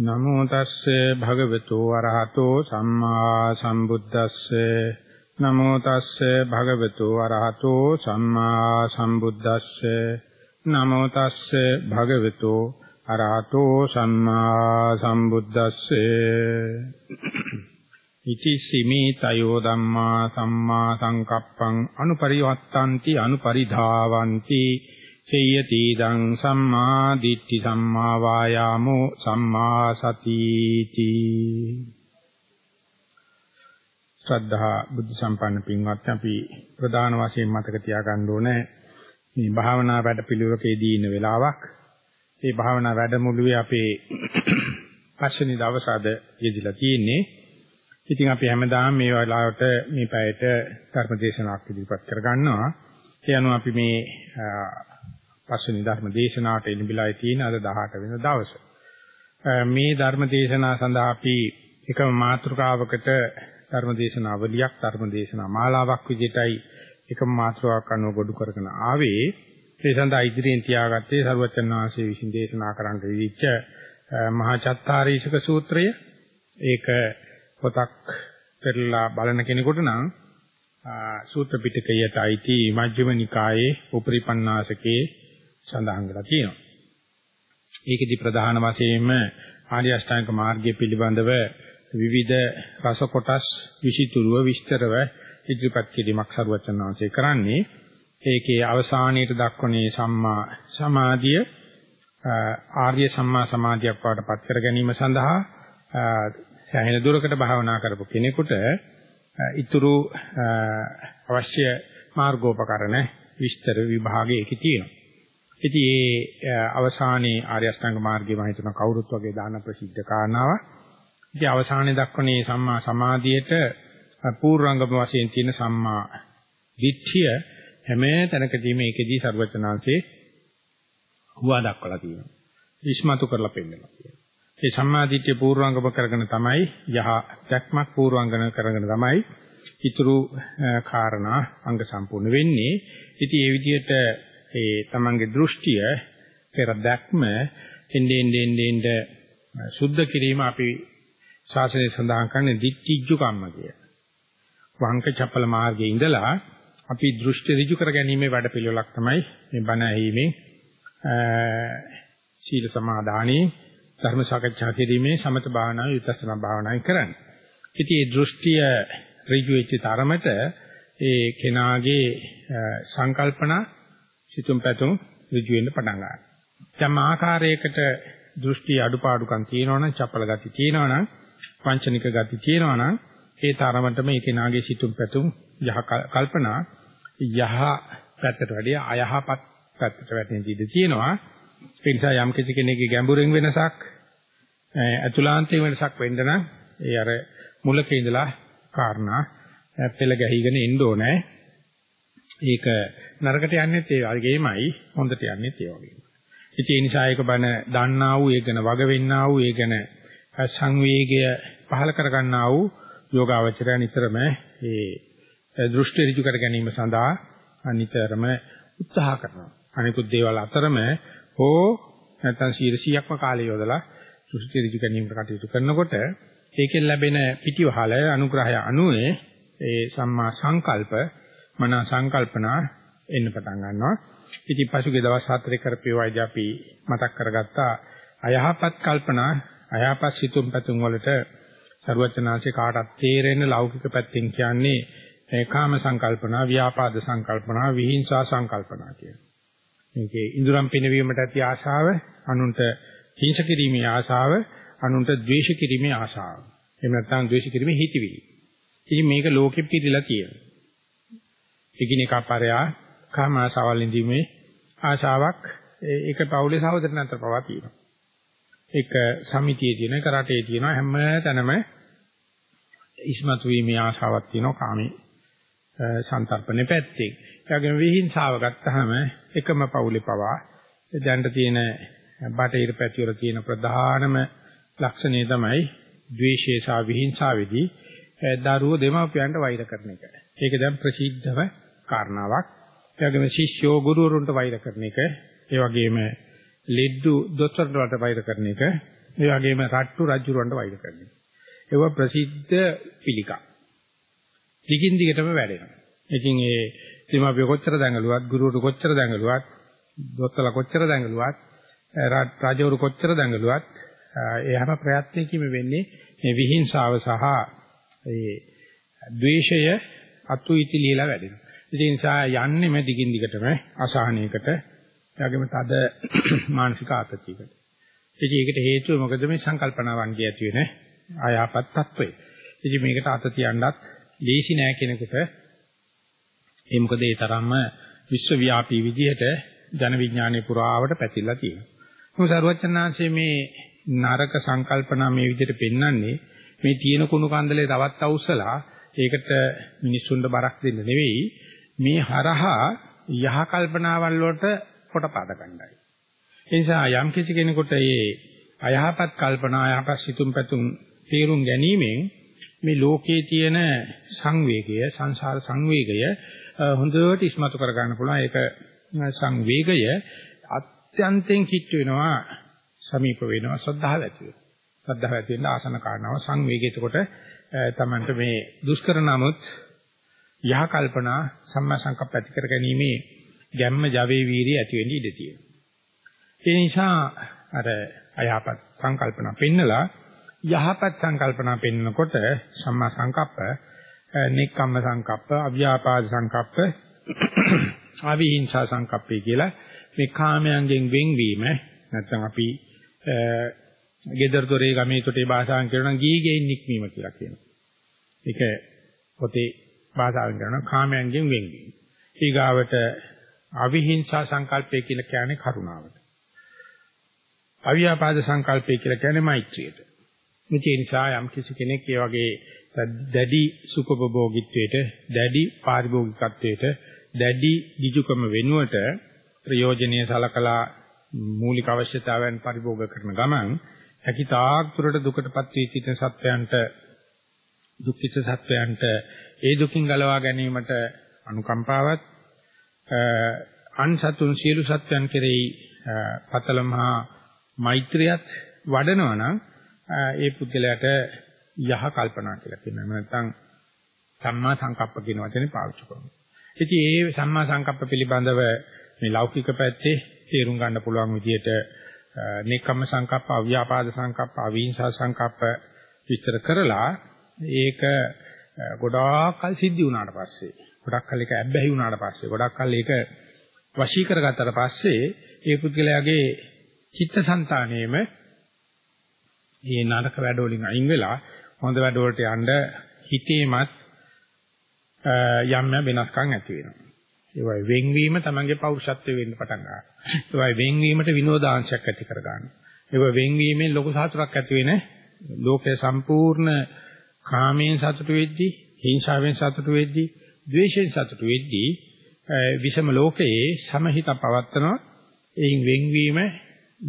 නමෝ තස්සේ භගවතු වරහතෝ සම්මා සම්බුද්දස්සේ. නමෝ තස්සේ භගවතු වරහතෝ සම්මා සම්බුද්දස්සේ. නමෝ තස්සේ භගවතු අරහතෝ සම්මා සම්බුද්දස්සේ. ඉති සිමේ තයෝ ධම්මා සම්මා සංකප්පං අනුපරිවත්තಂತಿ අනුපරිධාවಂತಿ චේයති දං සම්මා දිට්ඨි සම්මා වායාමෝ සම්මා සතිති. ශ්‍රද්ධා බුද්ධ සම්පන්න පින්වත් අපි ප්‍රධාන වශයෙන් මතක තියාගන්න ඕනේ මේ භාවනා වැඩපිළිවෙලකදී ඉන්න වෙලාවක්. මේ භාවනා වැඩමුළුවේ අපේ පස්වෙනි දවස අද යෙදিলা තියෙන්නේ. ඉතින් අපි හැමදාම මේ වෙලාවට මේ පැයට ධර්ම දේශනාවක් ඉදිරිපත් කර ගන්නවා ඒ අනුව අපි මේ පස්වෙනි ධර්ම දේශනාවට එළඹිලා තියෙන අද 18 වෙනි දවස. මේ ධර්ම දේශනාව සඳහා අපි එකම මාතෘකාවකට ධර්ම දේශනාවලියක් ධර්ම දේශනා මාලාවක් විදිහටයි එකම මාතෘකාවක් අනුව ගොඩ කරගෙන ආවේ. ඒ සඳහා ඉදිරියෙන් තියාගත්තේ සරුවචන් වහන්සේ විසින් දේශනා කරන්න දීච්ච මහා චත්තාරීෂක සූත්‍රය. ඒක පොතක් පෙරලා බලන කෙනෙකුට නම් සූත්‍ර පිටකයට අයිති මජ්ක්‍ධිම නිකායේ උපරිපන්නාසකේ සඳහන් කරලා තියෙනවා. ඒකෙදි ප්‍රධාන වශයෙන්ම ආර්ය අෂ්ටාංග මාර්ගය පිළිබඳව විවිධ රස කොටස් විචිතුරුව විස්තරව ඉදිරිපත් කිරීමක් සරුවචන වහන්සේ කරන්නේ. ඒකේ අවසානයේට දක්වන්නේ සම්මා සමාධිය ආර්ය සම්මා සමාධියක් බවට පත් කර ගැනීම සඳහා සෑහෙන දුරකට භාවනා කරපු කෙනෙකුට ඊතුරු අවශ්‍ය මාර්ගෝපකරණ විස්තර විභාගයේ ඒකේ තියෙනවා. ඉතින් ඒ අවසානයේ ආර්ය අෂ්ටාංග මාර්ගයේ මම හිතන කවුරුත් වගේ දාන ප්‍රසිද්ධ කාරණාවක්. ඉතින් අවසානයේ දක්වන්නේ සම්මා සමාධියට පූර්වංගම වශයෙන් තියෙන සම්මා දිට්ඨිය හැම තැනකදීම ඒකෙදී ਸਰවචනාංශේ හුවා දක්වලා තියෙනවා. ඉස්මතු කරලා පෙන්නනවා කියනවා. ඒ සම්මා දිට්ඨිය පූර්වංගම කරගෙන තමයි යහ දැක්මක් පූර්වංගම කරගෙන තමයි ඊතුරු කාරණා අංග සම්පූර්ණ වෙන්නේ. ඉතින් ඒ විදිහට ඒ තමන්ගේ දෘෂ්ටිය පෙර දැක්ම එන්නේ එන්නේ එන්නේ සුද්ධ කිරීම අපි ශාසනයේ සඳහන් කරන්නේ දිට්ඨිජ්ජු කම්ම කිය. වංක චපල මාර්ගයේ ඉඳලා අපි දෘෂ්ටි ඍජු කර ගැනීමේ වැඩපිළිවෙලක් තමයි මේ බණ ඇහිීමේ සීල සමාදානයේ ධර්ම සාකච්ඡා කිරීමේ සමත භාවනාවේ විපස්සනා භාවනාවේ කරන්නේ. ඉතින් මේ දෘෂ්ටිය ඍජු වෙච්ච තරමට ඒ කෙනාගේ සංකල්පනා සිතුම් පැතුම් ඍජු වෙන්න පටන් ගන්නවා. යම් ආකාරයකට දෘෂ්ටි අඩුපාඩුකම් තියෙනවනම්, චපල ගති තියෙනවනම්, පංචනික ගති තියෙනවනම්, ඒ තරමටම ඒ කෙනාගේ සිතුම් පැතුම් යහ කල්පනා යහ පැත්තට වැඩිය අයහපත් පැත්තට වැටෙන ඉඩ තියෙනවා. ඒ නිසා යම් කිසි කෙනෙක්ගේ ගැඹුරින් වෙනසක්, අතුලාන්තයෙන් වෙනසක් වෙන්න නම් ඒ අර මුලක ඉඳලා කාරණා පෙළ ගැහිගෙන ඉන්න ඕනේ. ඒක නරකට යන්නේත් ඒ වගේමයි හොඳට යන්නේත් ඒ වගේමයි. ඉතින් ඒ නිසා ඒක බන දන්නා වූ ඒ ගැන වග වෙන්නා වූ ඒ ගැන සංවේගය පහල කරගන්නා වූ යෝගාවචරය නිතරම ඒ දෘෂ්ටි ඍජු කර ගැනීම සඳහා නිතරම උත්සාහ කරනවා. අනිකුත් දේවල් අතරම හෝ නැත්නම් 100%ක්ම කාලය යොදලා දෘෂ්ටි ඍජු ගැනීමට කටයුතු කරනකොට ඒකෙන් ලැබෙන පිටිවහල අනුග්‍රහය අනුවේ ඒ සම්මා සංකල්ප මන සංකල්පනා එන්න පටන් ගන්නවා. ඉතින් පසුගිය දවස් හතරේ කරපේවයිද අපි මතක් කරගත්තා අයහපත් කල්පනා අයහපත් සිතුම් පැතුම් වලට ਸਰවචනාංශේ කාටත් තේරෙන ලෞකික පැත්තෙන් කියන්නේ මේ කාම සංකල්පනා, ව්‍යාපාද සංකල්පනා, විහිංසා සංකල්පනා කියන. මේකේ ඉඳුරම් පිනවීමට ඇති ආශාව, අනුන්ට හිංස කිරීමේ ආශාව, අනුන්ට ද්වේෂ කිරීමේ ආශාව. එහෙම නැත්නම් ද්වේෂ කිරීමේ හිතවිලි. ඉතින් මේක ලෝකෙ පිළිලා තියෙනවා. එකිනෙකා පරයා කාම ආශාවල් ඉදීමේ ආශාවක් ඒක පෞලේ සහෝදර නැතර පවා තියෙනවා. ඒක සමිතියේ තියෙන එක රටේ තියෙන හැම තැනම ඉස්මතු වීමේ ආශාවක් තියෙනවා කාමී සංතරපණේ පැත්තේ. ඒ වගේම විහිංසාව ගත්තාම එකම පෞලේ පවා දැනට තියෙන බටහිර පැතිවල තියෙන ප්‍රධානම ලක්ෂණය තමයි ද්වේෂය සහ විහිංසාවේදී දරුවෝ දෙමාපියන්ට වෛර කරන එක. ඒක දැන් ප්‍රසිද්ධව කාරණාවක්. ඒ වගේම ශිෂ්‍යෝ ගුරුවරුන්ට වෛර කරන එක, ඒ වගේම ලෙඩ්ඩු දොස්තරට වෛර කරන එක, ඒ වගේම රට්ටු රජුරවන්ට වෛර කරනවා. ඒව ප්‍රසිද්ධ පිළිකා. දිගින් දිගටම වැඩෙනවා. ඉතින් ඒ දීමාපිය කොච්චර දැඟලුවත්, ගුරුවරු කොච්චර දැඟලුවත්, දොස්තරලා කොච්චර දැඟලුවත්, රාජවරු කොච්චර දැඟලුවත් ඒ හැම ප්‍රයත්නයකින්ම වෙන්නේ මේ විහිංසාව සහ ඒ ද්වේෂය අතු ඉති ලියලා වැඩෙනවා. ඉතින් සා යන්නේ මේ දිගින් දිගටම අසහනයකට, එයාගේම තද මානසික ආතතියකට. ඉතින් ඒකට හේතුව මොකද මේ සංකල්පනාවන්ගේ ඇති වෙන ආයාපත් తত্ত্বය. ඉතින් මේකට අත තියන්නත් දීසි නෑ කෙනෙකුට ඒ මොකද ඒ තරම්ම විශ්වව්‍යාපී විදිහට ජන විඥානයේ පුරාවට පැතිරලා තියෙනවා. මොකද සරුවචනාංශයේ මේ නරක සංකල්පනා මේ විදිහට පෙන්වන්නේ මේ තියෙන කුණු කන්දලේ තවත් අවුස්සලා ඒකට මිනිස්සුන්ට බරක් දෙන්න නෙවෙයි මේ හරහා යහ කල්පනාවල් වලට කොට පාද ගන්නයි. ඒ නිසා යම් කිසි කෙනෙකුට මේ අයහපත් කල්පනා අයහපත් සිතුම් පැතුම් තේරුම් ගැනීමෙන් මේ ලෝකයේ තියෙන සංවේගය සංසාර සංවේගය හොඳට ඉස්මතු කර ගන්න පුළුවන් ඒක සංවේගය අත්‍යන්තයෙන් කිට්ට වෙනවා සමීප වෙනවා ශ්‍රද්ධාව ඇති වෙනවා. ශ්‍රද්ධාව ඇති වෙන ආසන කාරණාව සංවේගය. එතකොට තමන්ට මේ දුෂ්කර නමුත් යහ කල්පනා සම්මා සංකප්ප ඇති කර ගැනීමේ ගැම්ම ජවේ වීරිය ඇති වෙන්න ඉඩ තියෙනවා. ඒ නිසා අර අයහපත් සංකල්පනා පෙන්නලා යහපත් සංකල්පනා පෙන්නකොට සම්මා සංකප්ප, නික්කම්ම සංකප්ප, අව්‍යාපාද සංකප්ප, අවිහිංසා සංකප්පේ කියලා මේ කාමයන්ගෙන් වෙන්වීම නැත්නම් අපි ගෙදර දොරේ ගමේ තොටේ භාෂාවෙන් කියනවා ගීගෙන් නික්මීම කියලා කියනවා. ඒක පොතේ භාෂාවෙන් කරනවා කාමයන්ගෙන් වෙන්වීම. ඊගාවට අවිහිංසා සංකල්පය කියලා කියන්නේ කරුණාවට. අවියාපාද සංකල්පය කියලා කියන්නේ මෛත්‍රියට. මේ නිසා යම් කිසි කෙනෙක් ඒ වගේ දැඩි සුඛභෝගීත්වයට, දැඩි පාරිභෝගිකත්වයට, දැඩි දිජුකම වෙනුවට ප්‍රයෝජනීය සලකලා මූලික අවශ්‍යතාවයන් පරිභෝග කරන ගමන් හැකිතාක් දුරට දුකටපත් වී සිටින සත්වයන්ට දුක්ඛිත සත්වයන්ට ඒ දුකින් ගලවා ගැනීමට අනුකම්පාවත් අන් සතුන් සියලු සත්වයන් කෙරෙහි පතලමහා මෛත්‍රියත් වඩනවා නම් ඒ පුද්ගලයාට යහ කල්පනා කියලා කියනවා. නැත්නම් සම්මා සංකප්ප කියන වචනේ පාවිච්චි කරනවා. ඉතින් මේ සම්මා සංකප්ප පිළිබඳව මේ ලෞකික පැත්තේ තේරුම් ගන්න පුළුවන් විදිහට නේකම්ම සංකප්ප, අව්‍යාපාද සංකප්ප, අවිහිංසා සංකප්ප විස්තර කරලා ඒක ගොඩාක් කල් සිද්ධි වුණාට පස්සේ, ගොඩක් කල් ඒක ඇබ්බැහි වුණාට පස්සේ, ගොඩක් කල් ඒක වශී කරගත්තට පස්සේ ඒ පුද්ගලයාගේ චිත්තසංතානයේම මේ නරක වැඩ වලින් අයින් වෙලා හොඳ වැඩ වලට යන්න හිතේමත් යම් යම් වෙනස්කම් ඇති වෙනවා. ඒ වගේ වෙන්වීම තමන්ගේ පෞරුෂත්වය වෙන්න පටන් ගන්නවා. ඒ වගේ වෙන්වීමට විනෝදාංශයක් ඇති කර ගන්නවා. ඒ වගේ වෙන්වීමෙන් ලොකු සතුටක් ඇති වෙන ලෝකේ සම්පූර්ණ කාමයෙන් සතුට වෙද්දී, හිංසාවෙන් සතුට වෙද්දී, ද්වේෂයෙන් සතුට වෙද්දී විෂම ලෝකයේ සමහිත පවත්නවා. එයින් වෙන්වීම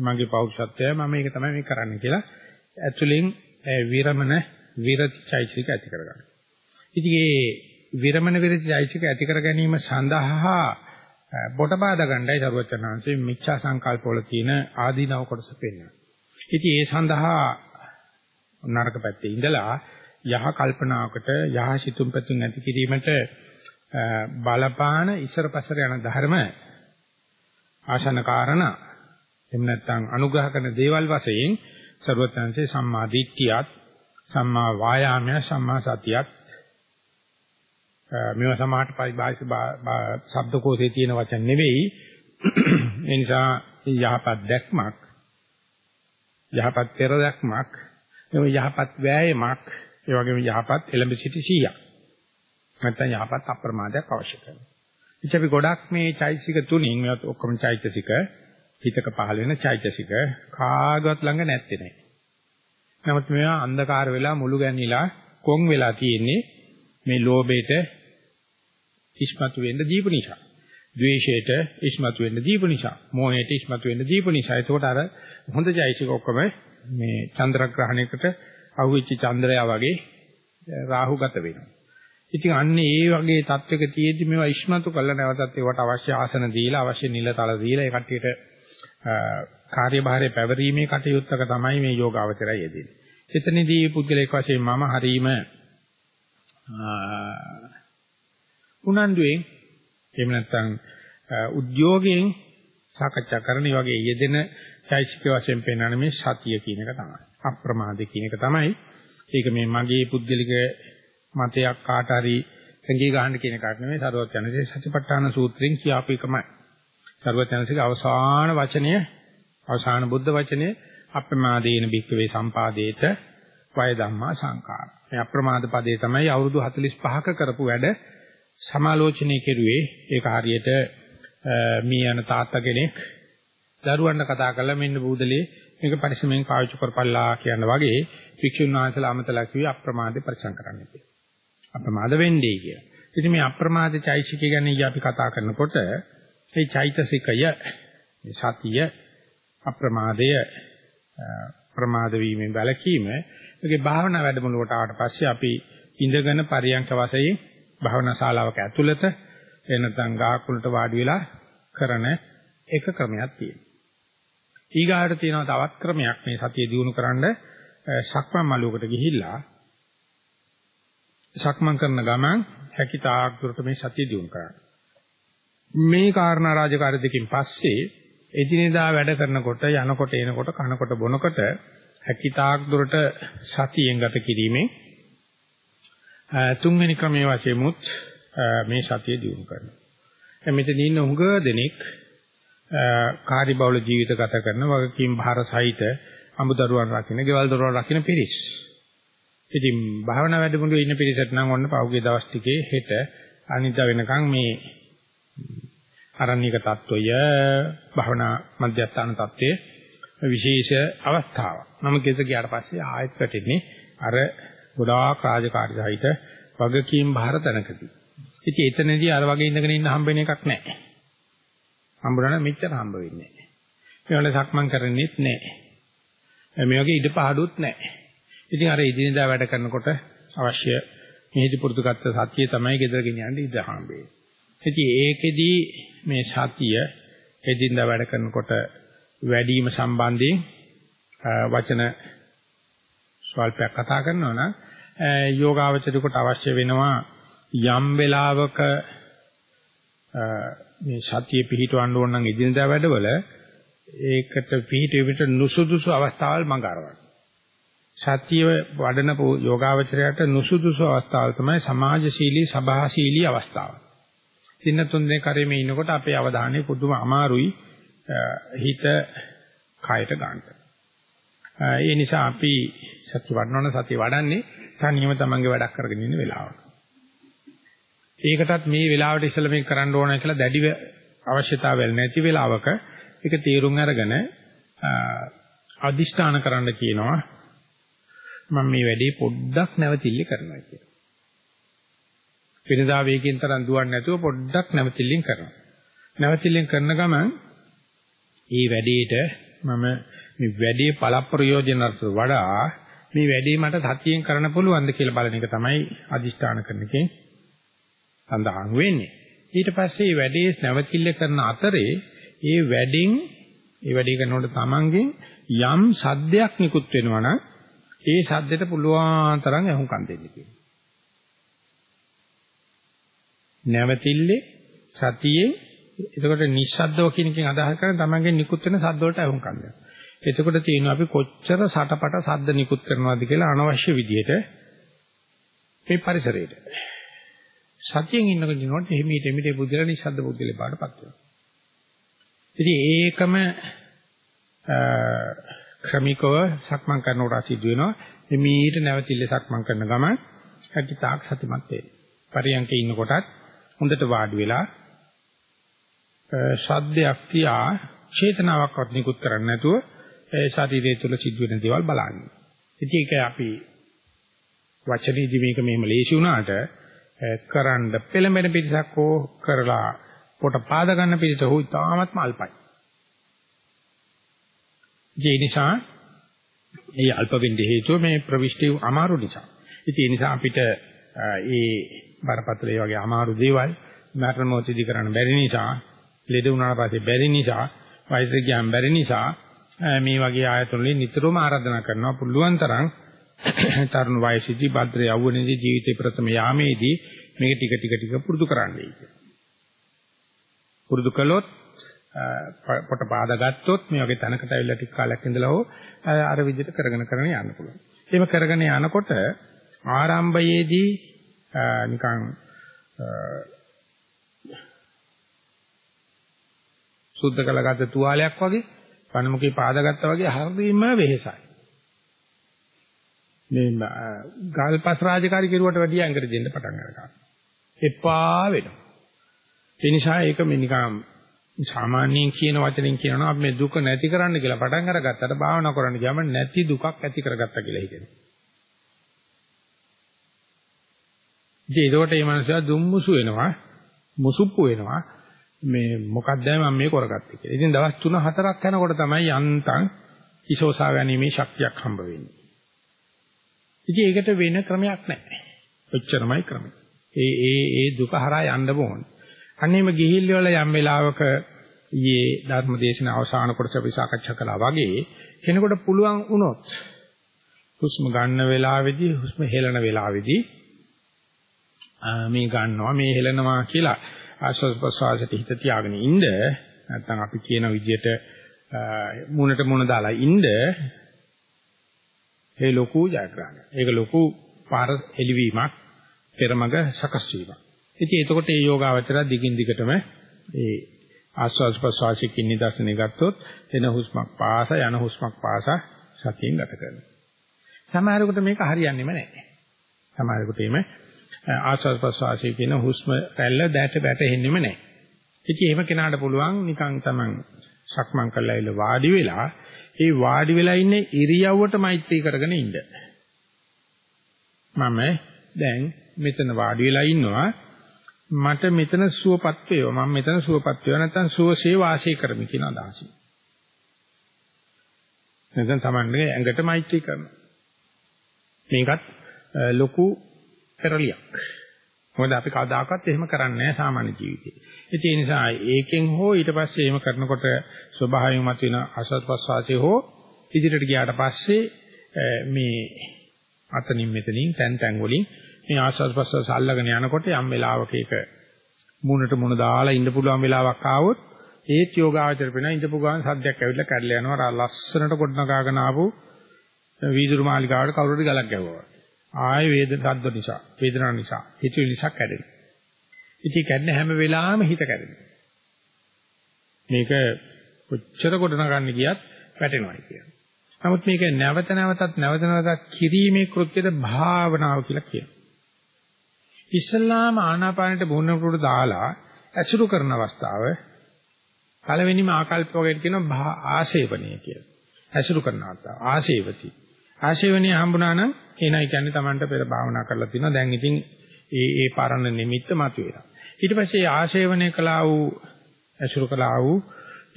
මගේ පෞරුෂත්වය මම මේක තමයි මේ කරන්න කියලා ඇතුලෙන් විරමණ විරති චෛත්‍යික ඇති කරගන්නවා. ඉතින් මේ විරමණ විරති චෛත්‍යික ඇති කර ගැනීම සඳහා පොට බාදා ගන්නයි සරුවචනාංශයේ මිච්ඡා සංකල්පවල තියෙන ආදීනව කොටස පෙන්වනවා. ඉතින් ඒ සඳහා නරක පැත්තේ ඉඳලා යහ කල්පනාවකට යහ සිතුම් පැතුම් ඇති කිරීමට බලපාන ඉස්සර පස්සර යන ධර්ම ආශන කාරණා. එහෙම නැත්නම් අනුග්‍රහ කරන දේවල් වශයෙන් සර්වඥාන්සේ සම්මා දිට්ඨියත් සම්මා වායාමය සම්මා සතියත් මේවා සමාහට පරිභාෂිත ශබ්දකෝෂයේ තියෙන වචන නෙවෙයි. ඒ නිසා යහපත් දැක්මක් යහපත් පෙර දැක්මක් ඒ යහපත් වෑයමක් ඒ වගේම යහපත් එළඹ සිටි 100ක්. නැත්නම් යහපත් අප්‍රමාදයක් අවශ්‍ය කරනවා. ඉතින් අපි ගොඩක් මේ චෛතසික තුنين මේවත් ඔක්කොම චෛතසික හිතක පහළ වෙන චෛතසික කාගවත් ළඟ නැත්තේ නෑ. නමුත් මේවා අන්ධකාර වෙලා මුළු ගැන්විලා කොන් වෙලා තියෙන්නේ මේ ලෝභයට ඉස්මතු වෙන්න දීපු නිසා. ද්වේෂයට ඉස්මතු වෙන්න දීපු නිසා. මෝහයට ඉස්මතු වෙන්න දීපු නිසා. ඒකට අර හොඳ චෛතසික ඔක්කොම මේ චන්ද්‍රග්‍රහණයකට අහුවෙච්ච චන්ද්‍රයා වගේ රාහුගත වෙනවා. ඉතින් අන්න ඒ වගේ තත්වයක තියෙද්දි මේවා ඉස්මතු කළ නැවතත් ඒවට අවශ්‍ය ආසන දීලා අවශ්‍ය නිලතල දීලා ඒ කට්ටියට කාර්යභාරය පැවරීමේ කටයුත්තක තමයි මේ යෝගාවචරය යෙදෙන්නේ. එතනදී පුද්ගලික වශයෙන් මම හරීම උනන්දුවෙන් එහෙම නැත්නම් උද්‍යෝගයෙන් සාකච්ඡා කරන වගේ යෙදෙන චෛසික වශයෙන් පෙන්වන මේ සතිය කියන එක තමයි. අප්‍රමාදේ කියන එක තමයි. ඒක මේ මගේ පුද්ගලික මතයක් කාට හරි සංගී ගන්න කියන එකක් නෙමෙයි සරුවත් යනසේ සතිපට්ඨාන සූත්‍රයෙන් කියාපු එකමයි. සරුවත් යනසේගේ අවසාන වචනය අවසාන බුද්ධ වචනේ අප්‍රමාදේන භික්කවේ සම්පාදේත වය ධම්මා සංකාර. මේ අප්‍රමාද පදේ තමයි අවුරුදු 45ක කරපු වැඩ සමාලෝචනය කෙරුවේ. ඒක හරියට මී යන තාත්තා කෙනෙක් දරුවන්ට කතා කරලා මෙන්න බූදලේ මේක පරිස්සමෙන් පාවිච්චි කරපල්ලා කියන වගේ වික්ෂුන් වහන්සේලා අමතලා කිව්වේ අප්‍රමාදේ පරිසම් කරන්න කියලා. අප්‍රමාද වෙන්නේ කියලා. ඉතින් මේ අප්‍රමාද චෛසිකය ගැන අපි කතා කරනකොට මේ චෛතසිකය මේ සතිය අප්‍රමාදය ප්‍රමාද වීමෙන් වැළකීම මේකේ භාවනා වැඩමුළුවට ආවට පස්සේ අපි ඉඳගෙන පරියන්ක වශයෙන් භාවනා ශාලාවක ඇතුළත එනතන් ගාකුලට වාඩි වෙලා කරන එක ක්‍රමයක් තියෙනවා. ඊගාට තියෙනවා තවත් ක්‍රමයක් මේ සතිය දිනු කරන්න සක්මන් මළුවකට ගිහිල්ලා සක්මන් කරන ගමන් හැකිතාක් දුරට මේ සතිය දිනු කරන්න. මේ කාරණා රාජකාරි දෙකකින් පස්සේ එදිනෙදා වැඩ කරනකොට යනකොට එනකොට කනකොට බොනකොට හැකිතාක් දුරට සතියෙන් ගත කිරීමෙන් තුන්වෙනි ක්‍රමයේ වශයෙන්මුත් මේ සතිය දිනු කරනවා. දැන් මෙතන ඉන්න උඟ දෙනෙක් කාර්යබහුල ජීවිත ගත කරන වගකීම් භාර සහිත අමුදරුවන් රකින්න, ගෙවල් දොරවල් රකින්න පිරිස්. ඉතින් භාවනා වැඩමුළුවේ ඉන්න පිරිසට නම් ඔන්න පහුගිය දවස් ටිකේ හෙට අනිද්දා වෙනකන් මේ අරණ්‍යක தত্ত্বය භාවනා මධ්‍යස්ථාන தত্ত্বයේ විශේෂ අවස්ථාවක්. නමුත් ඒක ගියාට පස්සේ ආයෙත් වැටෙන්නේ අර ගොඩාක් රාජකාරී සහිත වගකීම් භාර තැනකදී. ඉතින් එතනදී අර වගේ ඉඳගෙන ඉන්න හම්බෙන එකක් නැහැ. හම්බුනා නම් මෙච්චර හම්බ වෙන්නේ නැහැ. මේ වගේ සක්මන් කරන්නේත් නැහැ. මේ වගේ ඉඩ පාඩුවත් නැහැ. ඉතින් අර ඉදිනදා වැඩ කරනකොට අවශ්‍ය මෙහෙදි පුරුදු ගත්ත සත්‍යය තමයි ගෙදර ගෙනියන්න ඉඩ හම්බෙන්නේ. ඉතින් ඒකෙදී මේ සතිය එදින්දා වැඩ කරනකොට වැඩිම සම්බන්ධයෙන් වචන ස්වල්පයක් කතා කරනවා නම් යෝගාවචරිකට අවශ්‍ය වෙනවා යම් වෙලාවක මේ සතිය පිහිටවන්න ඕන නම් එදිනදා වැඩවල ඒකට පිහිටෙවිට නුසුදුසු අවස්ථාවල් මඟ අරවන්න. සතිය වඩන යෝගාවචරයට නුසුදුසු අවස්ථාව තමයි සමාජශීලී සභාශීලී අවස්ථාව. දින තුන් දෙනෙක් කරේ මේ ඉන්නකොට අපේ අවධානය පුදුම අමාරුයි හිත කයට ගන්න. ඒ නිසා අපි සත්‍ය වඩනවන සත්‍ය වඩන්නේ තනියම තමන්ගේ වැඩක් කරගෙන ඉන්න වෙලාවක. ඒකටත් මේ වෙලාවට ඉස්සෙල්ලා මේක කරන්න ඕන කියලා දැඩි අවශ්‍යතාවයල් නැති වෙලාවක ඒක තීරුම් අරගෙන අදිෂ්ඨාන කරන්න කියනවා මම මේ වැඩේ පොඩ්ඩක් නැවතිල්ල කරනවා කියලා. වෙනදා වේගයෙන් තරම් දුවන්නේ නැතුව පොඩ්ඩක් නැවතිල්ලෙන් කරනවා. නැවතිල්ලෙන් කරන ගමන් මේ වැඩේට මම මේ වැඩේ පළ ප්‍රයෝජනකට වඩා මේ වැඩේ මට සතියෙන් කරන්න පුළුවන්ද කියලා බලන එක තමයි අදිෂ්ඨාන කරන එකෙන් සඳහන් වෙන්නේ. ඊට පස්සේ මේ වැඩේ නැවතිල්ල කරන අතරේ ඒ වැඩෙන් ඒ වැඩේ කරනකොට තමන්ගෙන් යම් සද්දයක් නිකුත් වෙනවා නම් ඒ සද්දෙට පුළුවන් තරම් අහුම්කම් දෙන්න කියනවා. නැවතිල්ලේ සතියේ එතකොට නිස්සද්දව කියන එකෙන් අදහස් කරන්නේ තමන්ගේ නිකුත් වෙන සද්ද වලට අහුම්කම් දෙනවා. එතකොට තියෙනවා අපි කොච්චර සටපට සද්ද නිකුත් කරනවද කියලා අනවශ්‍ය විදිහට මේ පරිසරයට. සතියෙන් ඉන්නකොට නෝට එහිමීට එමිට බුද්ධල නිස්සද්ද බුද්ධලේ පාඩපත් වෙනවා. ඉතින් ඒකම ක්‍රමිකව සක්මන් කරනකොට සිදු වෙනවා. එමීට නැවතිල්ල සක්මන් කරන ගමන් හැකිතාක් සතිමත් වෙනවා. පරියන්කේ ඉන්නකොටත් හොඳට වාඩි වෙලා ශබ්දයක් තියා චේතනාවක්වත් නිකුත් කරන්නේ නැතුව ඒ ශරීරය තුළ සිදුවෙන දේවල් බලන්නේ. ඉතින් ඒක අපි වචනේදී මේක මෙහෙම ලේසි වුණාට කරන්න පෙළඹෙන පිටසක් හෝ කරලා පොට පාද ගන්න පිටට හොයි තාමත්ම අල්පයි. ඒ නිසා මේ අල්ප වෙන්න හේතුව මේ ප්‍රවිෂ්ටි අමාරු නිසා. ඉතින් ඒ නිසා අපිට ඒ බරපතල ඒ වගේ අමාරු දේවල් මරණ මොහොතදී කරන්න බැරි නිසා, ලෙඩ වුණාට පස්සේ බැරි නිසා, වයසට ගියාම බැරි නිසා මේ වගේ ආයතන වලින් නිතරම ආරාධනා කරනවා පුළුවන් තරම් තරුණ වයසේදී භද්‍ර යෞවනයේදී ජීවිතේ ප්‍රථම යාමේදී මේක ටික ටික ටික පුරුදු කරන්නයි කියන්නේ. පුරුදු කළොත් පොට පාද ගත්තොත් මේ වගේ තැනකට ඇවිල්ලා ටික කාලයක් ඉඳලා හෝ අර විදිහට කරගෙන කරගෙන යන්න පුළුවන්. එහෙම කරගෙන යනකොට ආරම්භයේදී නිකන් සුද්ධ කළගත්ත තුවාලයක් වගේ පණමුකේ පාදගත්තා වගේ හරිම වෙහෙසයි. මේ ගල්පස් රාජකාරී කෙරුවට වැඩිය ඇඟට දෙන්න පටන් ගන්නවා. එපා වෙනවා. ඒ නිසා ඒක මේ නිකන් සාමාන්‍යයෙන් කියන වචනෙන් කියනවා අපි මේ දුක නැති කරන්න කියලා පටන් අරගත්තට භාවනා කරන්න ගියාම නැති දුකක් ඇති කරගත්තා කියලා හිතෙනවා. ඉතින් ඒකට මේ මනුස්සයා දුම්මුසු වෙනවා, මුසුප්පු වෙනවා. මේ මොකක්ද මම මේ කරගත්තේ කියලා. ඉතින් දවස් 3-4ක් යනකොට තමයි යන්තම් ඉසෝසා ගැනීමේ ශක්තියක් හම්බ වෙන්නේ. ඉතින් ඒකට වෙන ක්‍රමයක් නැහැ. ඔච්චරමයි ක්‍රමය. ඒ ඒ ඒ දුක හරහා යන්න ඕනේ. අන්නේම ගිහිල්ල වල යම් වෙලාවක ඊයේ ධර්මදේශන අවසාන කොටස අපි සාකච්ඡා කළා වගේ කෙනෙකුට පුළුවන් වුණොත් හුස්ම ගන්න වෙලාවේදී හුස්ම හෙලන වෙලාවේදී මේ ගන්නවා මේ හෙලනවා කියලා ආශ්වාස ප්‍රශ්වාසයට හිත තියාගෙන ඉන්න නැත්නම් අපි කියන විදිහට මුණට මුණ දාලා ඉන්න ඒ ලොකු ජයග්‍රහණයක්. ඒක ලොකු පාර එළිවීමක් පෙරමග සකස් වීමක්. ඉතින් එතකොට මේ යෝගාවචර දිගින් දිගටම ඒ ආස්වාස් ප්‍රසවාසයෙන් නිදර්ශනය ගත්තොත් එන හුස්මක් පාස යන හුස්මක් පාස සතියෙන් ගත කරනවා. සමහරකට මේක හරියන්නේම නැහැ. සමහරකට එimhe ආස්වාස් ප්‍රසවාසයේ කියන හුස්ම රැල්ල දැට වැටෙන්නෙම නැහැ. ඉතින් එහෙම කෙනාට පුළුවන් නිකන් තමන් සක්මන් කරලා ඉල වාඩි වෙලා ඒ වාඩි වෙලා ඉන්න ඉරියව්වට මෛත්‍රී කරගෙන ඉන්න. මම දැන් මෙතන වාඩි වෙලා ඉන්නවා මට මෙතන සුවපත් වේවා මම මෙතන සුවපත් වේවා නැත්නම් සුවසේ වාසය කරමි කියන අදහසින්. නැත්නම් Tamanne ඇඟට මෛත්‍රී කරනවා. මේකත් ලොකු පෙරලියක්. මොකද අපි කවදාකවත් එහෙම කරන්නේ නැහැ සාමාන්‍ය ජීවිතේ. ඒ නිසා ඒකෙන් හෝ ඊට පස්සේ එහෙම කරනකොට ස්වභාවයෙන් මතුවෙන අසත්පස්වාසය හෝ ඉදිරියට ගියාට පස්සේ මේ අතනින් මෙතනින් තැන් තැන් වලින් මේ ආස්වාස්පස්වාස අල්ලගෙන යනකොට යම් වෙලාවක ඒක මුණට මුණ දාලා ඉන්න පුළුවන් වෙලාවක් ආවොත් ඒත් යෝගාචර වෙන ඉඳපු ගමන් සද්දයක් ඇවිල්ලා කැඩලා යනවා අර ලස්සනට ගොඩනගාගෙන ආපු වීදුරු මාලිකාවට කවුරුරි ගලක් ගැහුවා. ආය වේද සද්ද නිසා වේදනාව නිසා හිතුවේ නිසා කැඩෙනවා. ඉතින් කැඩෙන හැම වෙලාවෙම හිත කැඩෙනවා. මේක කොච්චර ගොඩනගන්න ගියත් වැටෙනවා කියන්නේ. නමුත් මේක නැවත නැවතත් නැවත නැවතත් කිරීමේ කෘත්‍යද භාවනාව කියලා කියනවා. ඉස්ලාම ආනාපානෙට බොන්නකට දාලා ඇසුරු කරන අවස්ථාව පළවෙනිම ආකල්ප වගේ කියනවා ආශේවණය කියලා. ඇසුරු කරන අවස්ථාව ආශේවති. ආශේවණිය හම්බුණා නම් එනයි කියන්නේ Tamanට පෙර භාවනා කරලා තිනවා. දැන් ඉතින් ඒ ඒ පරණ නිමිත්ත මතුවෙනවා. ඊට පස්සේ ආශේවණය කළා වූ ඇසුරු කළා වූ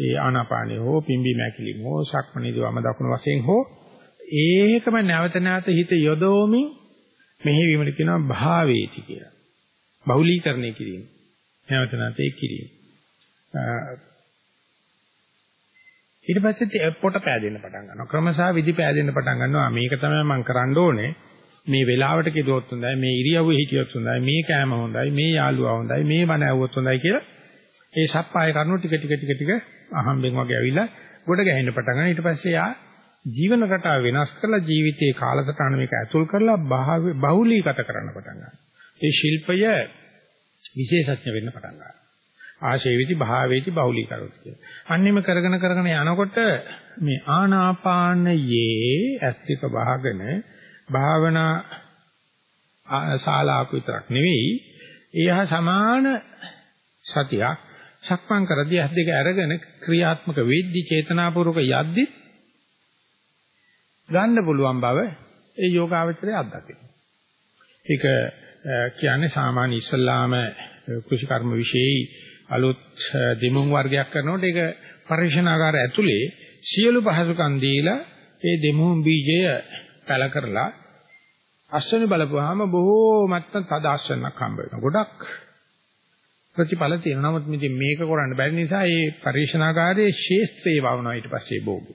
ඒ ආනාපානිය හෝ පිම්බි මැකිලිම හෝ සක්මණේදී වම දකුණු වශයෙන් හෝ ඒකම නැවත නැවත හිත යොදවමින් මෙහෙවීමට කියනවා භාවේති කියලා. බහුලීකරණය කිරීම. නැවත නැවත ඒක කිරීම. ඊට පස්සේ පොට පෑදෙන්න පටන් ගන්නවා. ක්‍රමසා විදි පෑදෙන්න පටන් ගන්නවා. මේක තමයි මම කරන්න ඕනේ. මේ වෙලාවට කිව්වොත් හොඳයි, මේ ඉරියව්වේ හිටියොත් හොඳයි, මේ කෑම හොඳයි, මේ යාළුවා හොඳයි, මේ බණ ඇහුවොත් හොඳයි කියලා ඒ සප්පාය කරුණු ටික ටික ටික ටික අහම්බෙන් වගේ ඇවිල්ලා ගොඩ ගැහෙන්න පටන් ගන්නවා. ඊට පස්සේ යා ජීවන රටාව වෙනස් කරලා ජීවිතයේ කාලසටහන මේක ඇතුල් කරලා බහුලීගත කරන්න පටන් ගන්නවා. ඒ ශිල්පය විශේෂඥ වෙන්න පටන් ගන්නවා. ආශේවිති භාවේති බහුලීකරොත් කියන. අන්නෙම කරගෙන කරගෙන යනකොට මේ ආනාපානයේ ඇස්තික වහගෙන භාවනා ශාලාවක විතරක් නෙවෙයි ඒහ සමාන සතියක් සක්මන් කරදී ඇස් දෙක අරගෙන ක්‍රියාත්මක වෙද්දි චේතනාපූර්වක යද්දි ගන්න පුළුවන් බව ඒ යෝගාවචරය අත්දකිනවා. ඒක කියන්නේ සාමාන්‍ය ඉස්ලාම කෘෂි කර්ම વિશેයි අලුත් දෙමුම් වර්ගයක් කරනකොට ඒක පරිශනාකාර ඇතුලේ සියලු පහසුකම් දීලා ඒ දෙමුම් බීජය පැල කරලා අස්වැනි බලපුවාම බොහෝමත්ම තද අස්වැන්නක් හම්බ වෙනවා. ගොඩක් ප්‍රතිඵල තියෙනවා. නමුත් ඉතින් මේක කරන්න බැරි නිසා ඒ පරිශනාකාරයේ ශේෂ්ත්‍රේ වවනවා ඊට පස්සේ බෝගු.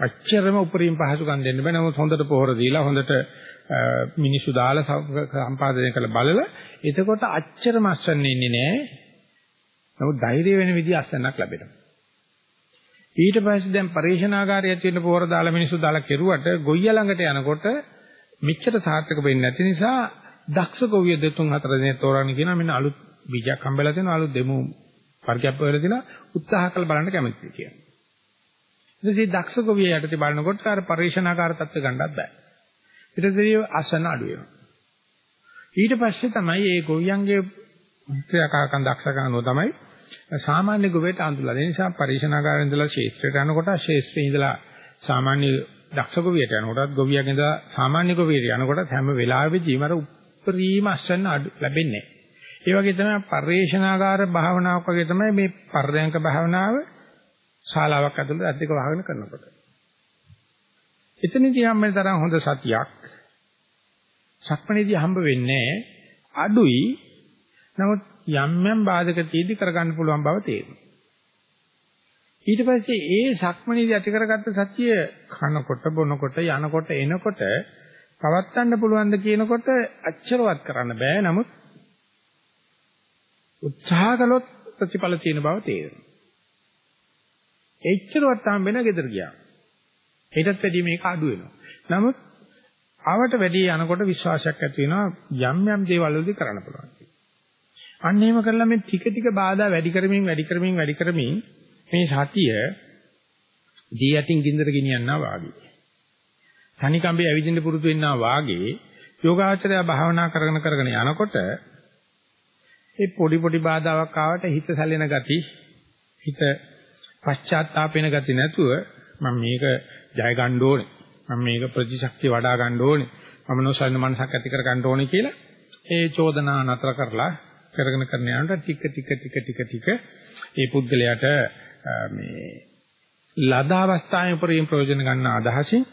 අච්චරම උපරිම පහසුකම් දෙන්න බෑ. නමුත් හොඳට පොහොර දීලා හොඳට මිනිස්සු දාලා සම්පාදනය කරලා බලලා එතකොට අච්චරම අස්සන්න ඉන්නේ නෑ. නමුත් ධෛර්ය වෙන විදිහ අස්සන්නක් ලැබෙනවා. ඊට පස්සේ දැන් පරිශනාකාරය තියෙන පොහොර දාලා මිනිස්සු දාලා කෙරුවට ගොයිය ළඟට යනකොට මෙච්චර සාර්ථක වෙන්නේ නැති නිසා දක්ෂ ගොවිය දෙතුන් හතර දෙනෙක් තෝරන්න කියනවා මෙන්න අලුත් බීජයක් හම්බෙලා තියෙනවා අලුත් දෙමු වර්ගයක් වෙලා තියෙනවා උත්සාහ කරලා බලන්න කැමතියි කියනවා. ඊටසේ දක්ෂ ගොවිය යටතේ බලනකොට අර පරිශනාකාර තත්ත්ව ගන්නත් බෑ. ඊටදී අසන අඩු වෙනවා. ඊට පස්සේ තමයි මේ ගොවියන්ගේ ක්‍රියාකාරකම් දක්ෂකම තමයි සාමාන්‍ය ගොවියට අඳුරලා. ඒ නිසා පරිශනාකාරයෙන් ඉඳලා ශේෂ්ත්‍රයට යනකොට ශේෂ්ත්‍රයේ ඉඳලා සාමාන්‍ය දක්ෂ ගොවියට යනකොටත් ගොවියගෙන් ඉඳලා සාමාන්‍ය ගොවියට යනකොටත් හැම වෙලාවෙදීම අර උප්පරීම අසන්න ලැබෙන්නේ. ඒ වගේ තමයි පරිශනාකාර භාවනාවක් වගේ තමයි මේ පර්යංක භාවනාව ශාලාවක් ඇතුළත අධික වහගෙන කරනකොට. එතනදී හැම තරම් හොඳ සතියක් සක්මණේදී හම්බ වෙන්නේ අඩුයි. නමුත් යම් යම් බාධක තීදි කරගන්න පුළුවන් බව තේරෙනවා. ඊට පස්සේ ඒ සක්මණේදී ඇති කරගත්ත සතිය කනකොට බොනකොට යනකොට එනකොට පවත්වන්න පුළුවන්ද කියනකොට අච්චරවත් කරන්න බෑ. නමුත් උත්සාහ කළොත් ප්‍රතිඵල තියෙන බව තේරෙනවා. එච්චරවත් තාම වෙන ගෙදර ගියා. ඊටත් වැඩි මේක අඩු වෙනවා. නමුත් ආවට වැඩි යනකොට විශ්වාසයක් ඇති වෙනවා යම් යම් දේවල් වලදී කරන්න පුළුවන්. අන්න එහෙම කරලා මේ ටික ටික බාධා වැඩි කරමින් වැඩි කරමින් වැඩි කරමින් මේ සතිය දී යටින් ගින්දර ගෙනියනවා වාගේ. තනිකම්බේ ඇවිදින්න පුරුදු වෙන්නා වාගේ යෝගාචරය භාවනා කරගෙන කරගෙන යනකොට ඒ පොඩි පොඩි බාධාවක් ආවට හිත සැලෙන ගති හිත පශ්චාත්තාප වෙන ගති නැතුව මම මේක ජය ගන්න ඕනේ. මම මේක ප්‍රතිශක්තිය වඩා ගන්න ඕනේ. මම නොසලින මනසක් ඇති කර ගන්න ඕනේ කියලා ඒ චෝදනා නතර කරලා කරගෙන කරන යනකොට ටික ටික ටික ටික ටික ඒ පුද්ගලයාට මේ ලද අවස්ථාවේ උපරිම ප්‍රයෝජන ගන්න අදහසින්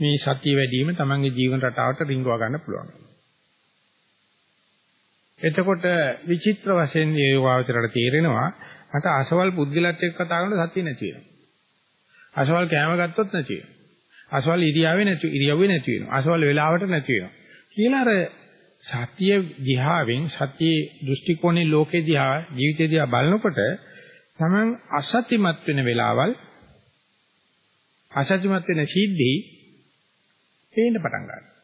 මේ සතිය වැඩි වීම තමන්ගේ ජීවන රටාවට රිංගවා ගන්න පුළුවන්. එතකොට විචිත්‍ර වශයෙන් මේ යෝගාවචරයට තේරෙනවා මට අසවල් පුද්ගලත් එක්ක කතා කරනකොට සතිය නැති වෙනවා. අසවල් කෑම ගත්තොත් නැති වෙනවා. අසවල් ඉරියාවේ නැති ඉරියව්වේ නැති වෙනවා. අසවල් වෙලාවට නැති වෙනවා. කියලා අර සතිය දිහාවෙන් සතියේ දෘෂ්ටි කෝණේ ලෝකේ දිහා ජීවිතේ දිහා බලනකොට තමන් අසත්‍යමත් වෙන වෙලාවල් අසත්‍යමත් වෙන සිද්ධි පේන්න පටන් ගන්නවා.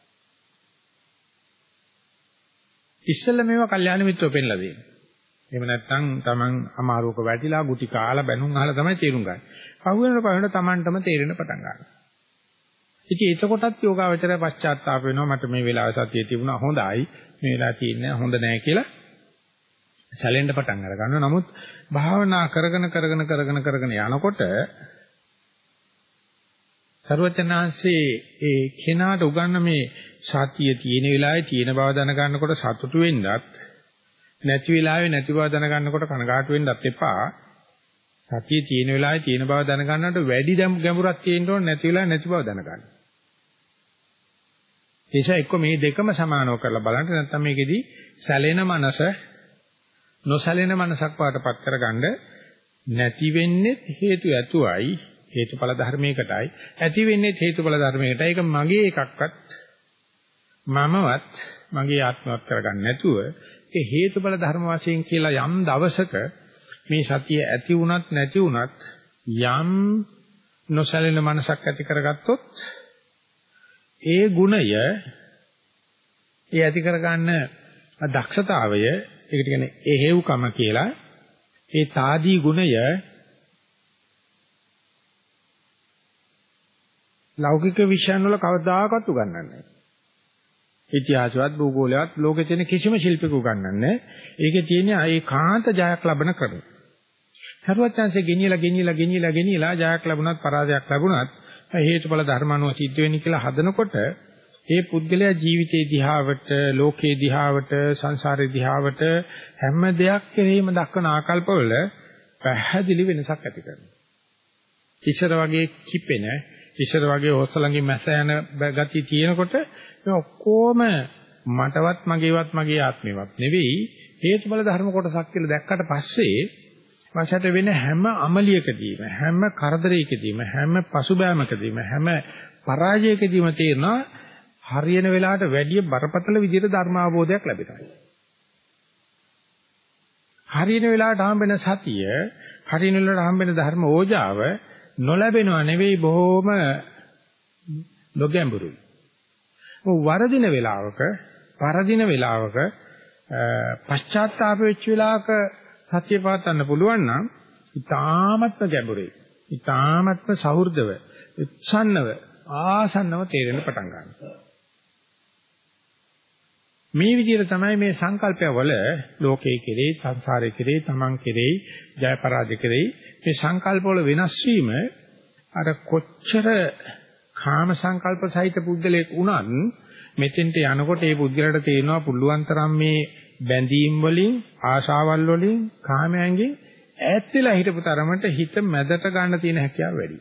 ඉස්සෙල්ලා මේවා කල්යාණ මිත්‍රෝ පෙන්ලා දෙන්නේ. එහෙම නැත්නම් Taman අමාරුවක වැටිලා ගුටි කාලා බැනුම් අහලා තමයි තේරුම් ගන්න. පහුවෙනට පහුවෙනට Tamanටම තේරෙන්න පටන් ගන්නවා. ඉතින් එතකොටත් යෝගාවචරය පශ්චාත්තාප වෙනවා මට මේ වෙලාව සතිය තිබුණා හොඳයි මේ වෙලාව තියෙන්නේ හොඳ නැහැ කියලා සැලෙන්න පටන් අර ගන්නවා. නමුත් භාවනා කරගෙන කරගෙන කරගෙන කරගෙන යනකොට සර්වචනාංශේ ඒ කෙනාට උගන්න මේ සතිය තියෙන වෙලාවේ තියෙන බව දැනගන්නකොට සතුටු වෙන්නත් නැති වෙලාවේ නැති බව දැනගන්නකොට කනගාටු වෙන්නත් එපා. සතිය තියෙන වෙලාවේ තියෙන බව දැනගන්නට වැඩි ගැඹුරක් තියෙන්න ඕනේ නැති වෙලාවේ නැති බව දැනගන්න. ඒසයි එක්ක මේ දෙකම සමානව කරලා බලන්න. නැත්නම් මේකෙදි සැලෙන මනස නොසැලෙන මනසක් පාටපත් කරගන්න නැති වෙන්නේ හේතු ඇතුවයි හේතුඵල ධර්මයකටයි. ඇති වෙන්නේ හේතුඵල ධර්මයකටයි. ඒක මගේ එකක්වත් මමවත් මගේ ආත්මවත් කරගන්න නැතුව ඒ හේතුඵල ධර්ම වශයෙන් කියලා යම් දවසක මේ සතිය ඇති වුණත් නැති වුණත් යම් නොසැලෙන මනසක් ඇති කරගත්තොත් ඒ ගුණය ඒ ඇති කරගන්න දක්ෂතාවය ඒකට කියන්නේ එහෙව්කම කියලා ඒ తాදී ගුණය ලෞකික විෂයන් වල කවදාකවත් උගන්වන්නේ නැහැ. ඉතිහාසවත් භූගෝලයවත් ලෝකේ තියෙන කිසිම ශිල්පික උගන්වන්නේ ඒකේ තියෙන ඒකාන්ත ජයක් ලබන ක්‍රම. සරුවචාන්සේ ගෙනියලා ගෙනියලා ගෙනියලා ගෙනියලා ජයක් ලැබුණත් පරාජයක් ලැබුණත් හේතුඵල ධර්මනුව සිද්ධ වෙන්නේ කියලා හදනකොට ඒ පුද්ගලයා ජීවිතේ දිහාවට ලෝකේ දිහාවට සංසාරේ දිහාවට හැම දෙයක් කෙරෙහිම දක්වන ආකල්පවල පැහැදිලි වෙනසක් ඇති කරනවා. ඉස්සර වගේ කිපෙන ඉස්සර වගේ හොස්සලංගෙන් මැස යන ගතිය තියෙනකොට මේ ඔක්කොම මටවත් මගේවත් මගේ ආත්මේවත් නෙවෙයි හේතුඵල ධර්ම කොටසක් කියලා දැක්කට පස්සේ වශයට වෙන හැම අමලියකදීම හැම කරදරයකදීම හැම පසුබෑමකදීම හැම පරාජයකදීම තේරෙනවා හරියන වෙලාවට වැඩි බරපතල විදිහට ධර්ම අවබෝධයක් ලැබෙනවා. හරියන වෙලාවට හම්බෙන සතිය හරියන වෙලාවට හම්බෙන ධර්ම ඕජාව නොලැබෙනව නෙවෙයි බොහොම නොගැඹුරුයි. වරදින වෙලාවක, පරදින වෙලාවක, පශ්චාත්තාප වෙච්ච වෙලාවක සත්‍ය පාතන්න පුළුවන් නම් ඊ타මත්ම ගැඹුරුයි. ඊ타මත්ම සෞහෘදව, උත්සන්නව, ආසන්නව තේරෙන්න පටන් ගන්නවා. මේ විදිහට තමයි මේ සංකල්පයවල ලෝකයේ කෙරේ, සංසාරයේ කෙරේ, තමන් කෙරේ, ජය පරාජය කෙරේ මේ සංකල්පවල වෙනස් වීම අර කොච්චර කාම සංකල්ප සහිත පුද්ගලයෙක් වුණත් මෙතෙන්ට යනකොට ඒ පුද්ගලයාට තේරෙනවා පුළුවන් තරම් මේ බැඳීම් වලින් ආශාවල් වලින් කාමයන්ගෙන් ඈත් වෙලා හිටපු තරමට හිත මැදට ගන්න තියෙන හැකියාව වැඩි.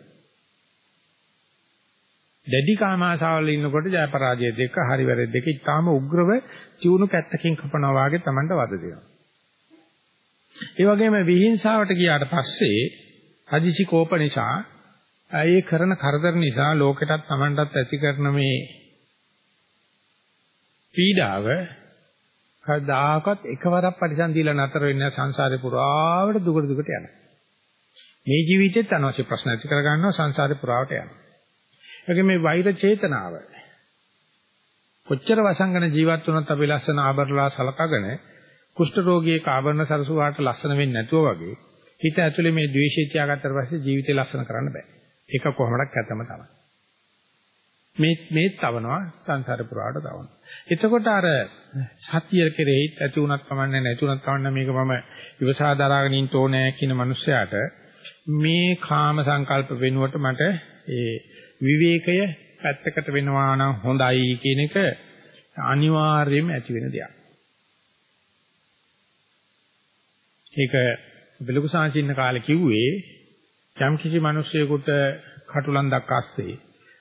දැඩි කාම ආශාවල් ඉන්නකොට ජය පරාජය දෙක හරි වැරදි දෙක ඉතාම උග්‍රව තියුණු පැත්තකින් කපනවා වගේ Tamanට වද දෙනවා. ඒ වගේම විහිංසාවට ගියාට පස්සේ හදිසි කෝප නිසා ඒ කරන කරදර නිසා ලෝකෙටත් Tamanටත් ඇති කරන මේ පීඩාව කවදාකවත් එකවරක් පරිසම් දීලා නතර වෙන්නේ සංසාරේ පුරාවට දුකට දුකට යනවා. මේ ජීවිතෙත් අනවශ්‍ය ප්‍රශ්න ඇති කර ගන්නවා සංසාරේ පුරාවට යනවා. ඒකේ මේ වෛර චේතනාව කොච්චර වසංගන ජීවත් වුණත් අපි ලස්සන ආභරණලා සලකගෙන කුෂ්ඨ රෝගියෙක් ආභරණ සරසුවාට ලස්සන වෙන්නේ නැතුව වගේ හිත ඇතුලේ මේ ද්වේෂය තියාගත්තට පස්සේ ජීවිතේ ලස්සන කරන්න බෑ. ඒක කොහොමඩක් ඇතම තමයි. මේ මේ තවනවා සංසාර පුරාට තවනවා. එතකොට අර සතිය කෙරෙහි ඇති උනත් කමන්නේ නැති උනත් කමන්නේ මේක මම ඉවසා දරාගෙන ඉන්න ඕනේ කියන මනුස්සයාට මේ කාම සංකල්ප වෙනුවට මට ඒ විවේකය පැත්තකට වෙනවා නම් හොඳයි කියන එක අනිවාර්යයෙන්ම ඇති වෙන දෙයක්. ඒක බෙලුකු සාංචින්න කාලේ කිව්වේ යම් කිසි මිනිසෙකුට කටුලන්දක් අස්සේ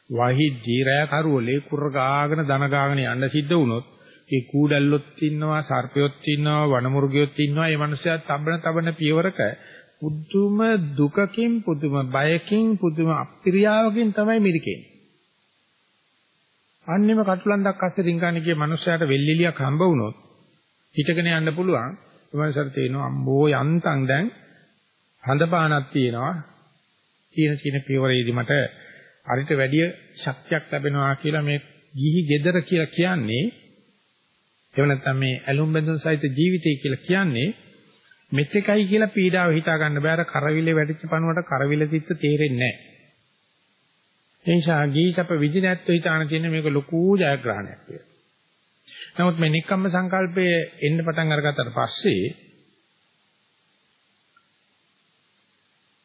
වහි ජීරය කරවලේ කුර ගාගෙන දන ගාගෙන යන්න සිද්ධ වුණොත් ඒ කූඩල්ලොත් ඉන්නවා සර්පයොත් ඉන්නවා වනමුර්ගයොත් ඉන්නවා මේ මිනිස්සයා තබන තබන පියවරක පුදුම දුකකින් පුදුම බයකින් පුදුම අප්‍රියාවකින් තමයි මිරිකෙන්නේ. අන්නෙම කටුලන්දක් අස්සේ රින්ගාන ගිය මිනිස්සයාට වෙල්ලිලියක් හම්බ වුණොත් හිටගෙන යන්න පුළුවන්. ඒ මිනිස්සට තේනවා අම්බෝ යන්තම් දැන් හඳපානක් තියෙනවා. තියෙන තියෙන පියවරේදී මට අරිට වැඩි ශක්තියක් ලැබෙනවා කියලා මේ ගිහි gedara කියලා කියන්නේ එහෙම නැත්නම් මේ ඇලුම් බැඳුම් සහිත ජීවිතය කියලා කියන්නේ මෙතෙකයි කියලා පීඩාව හිතා ගන්න බෑ අර කරවිලේ වැඩිච්ච පණුවට කරවිල තිත්ත තේරෙන්නේ නැහැ. ඒ නිසා ගීසප විදි නැත්තු හිතාන තියෙන මේක ලොකු ජයග්‍රහණයක් කියලා. නමුත් මේ නික්කම්ම සංකල්පය එන්න පටන් අරගත්තට පස්සේ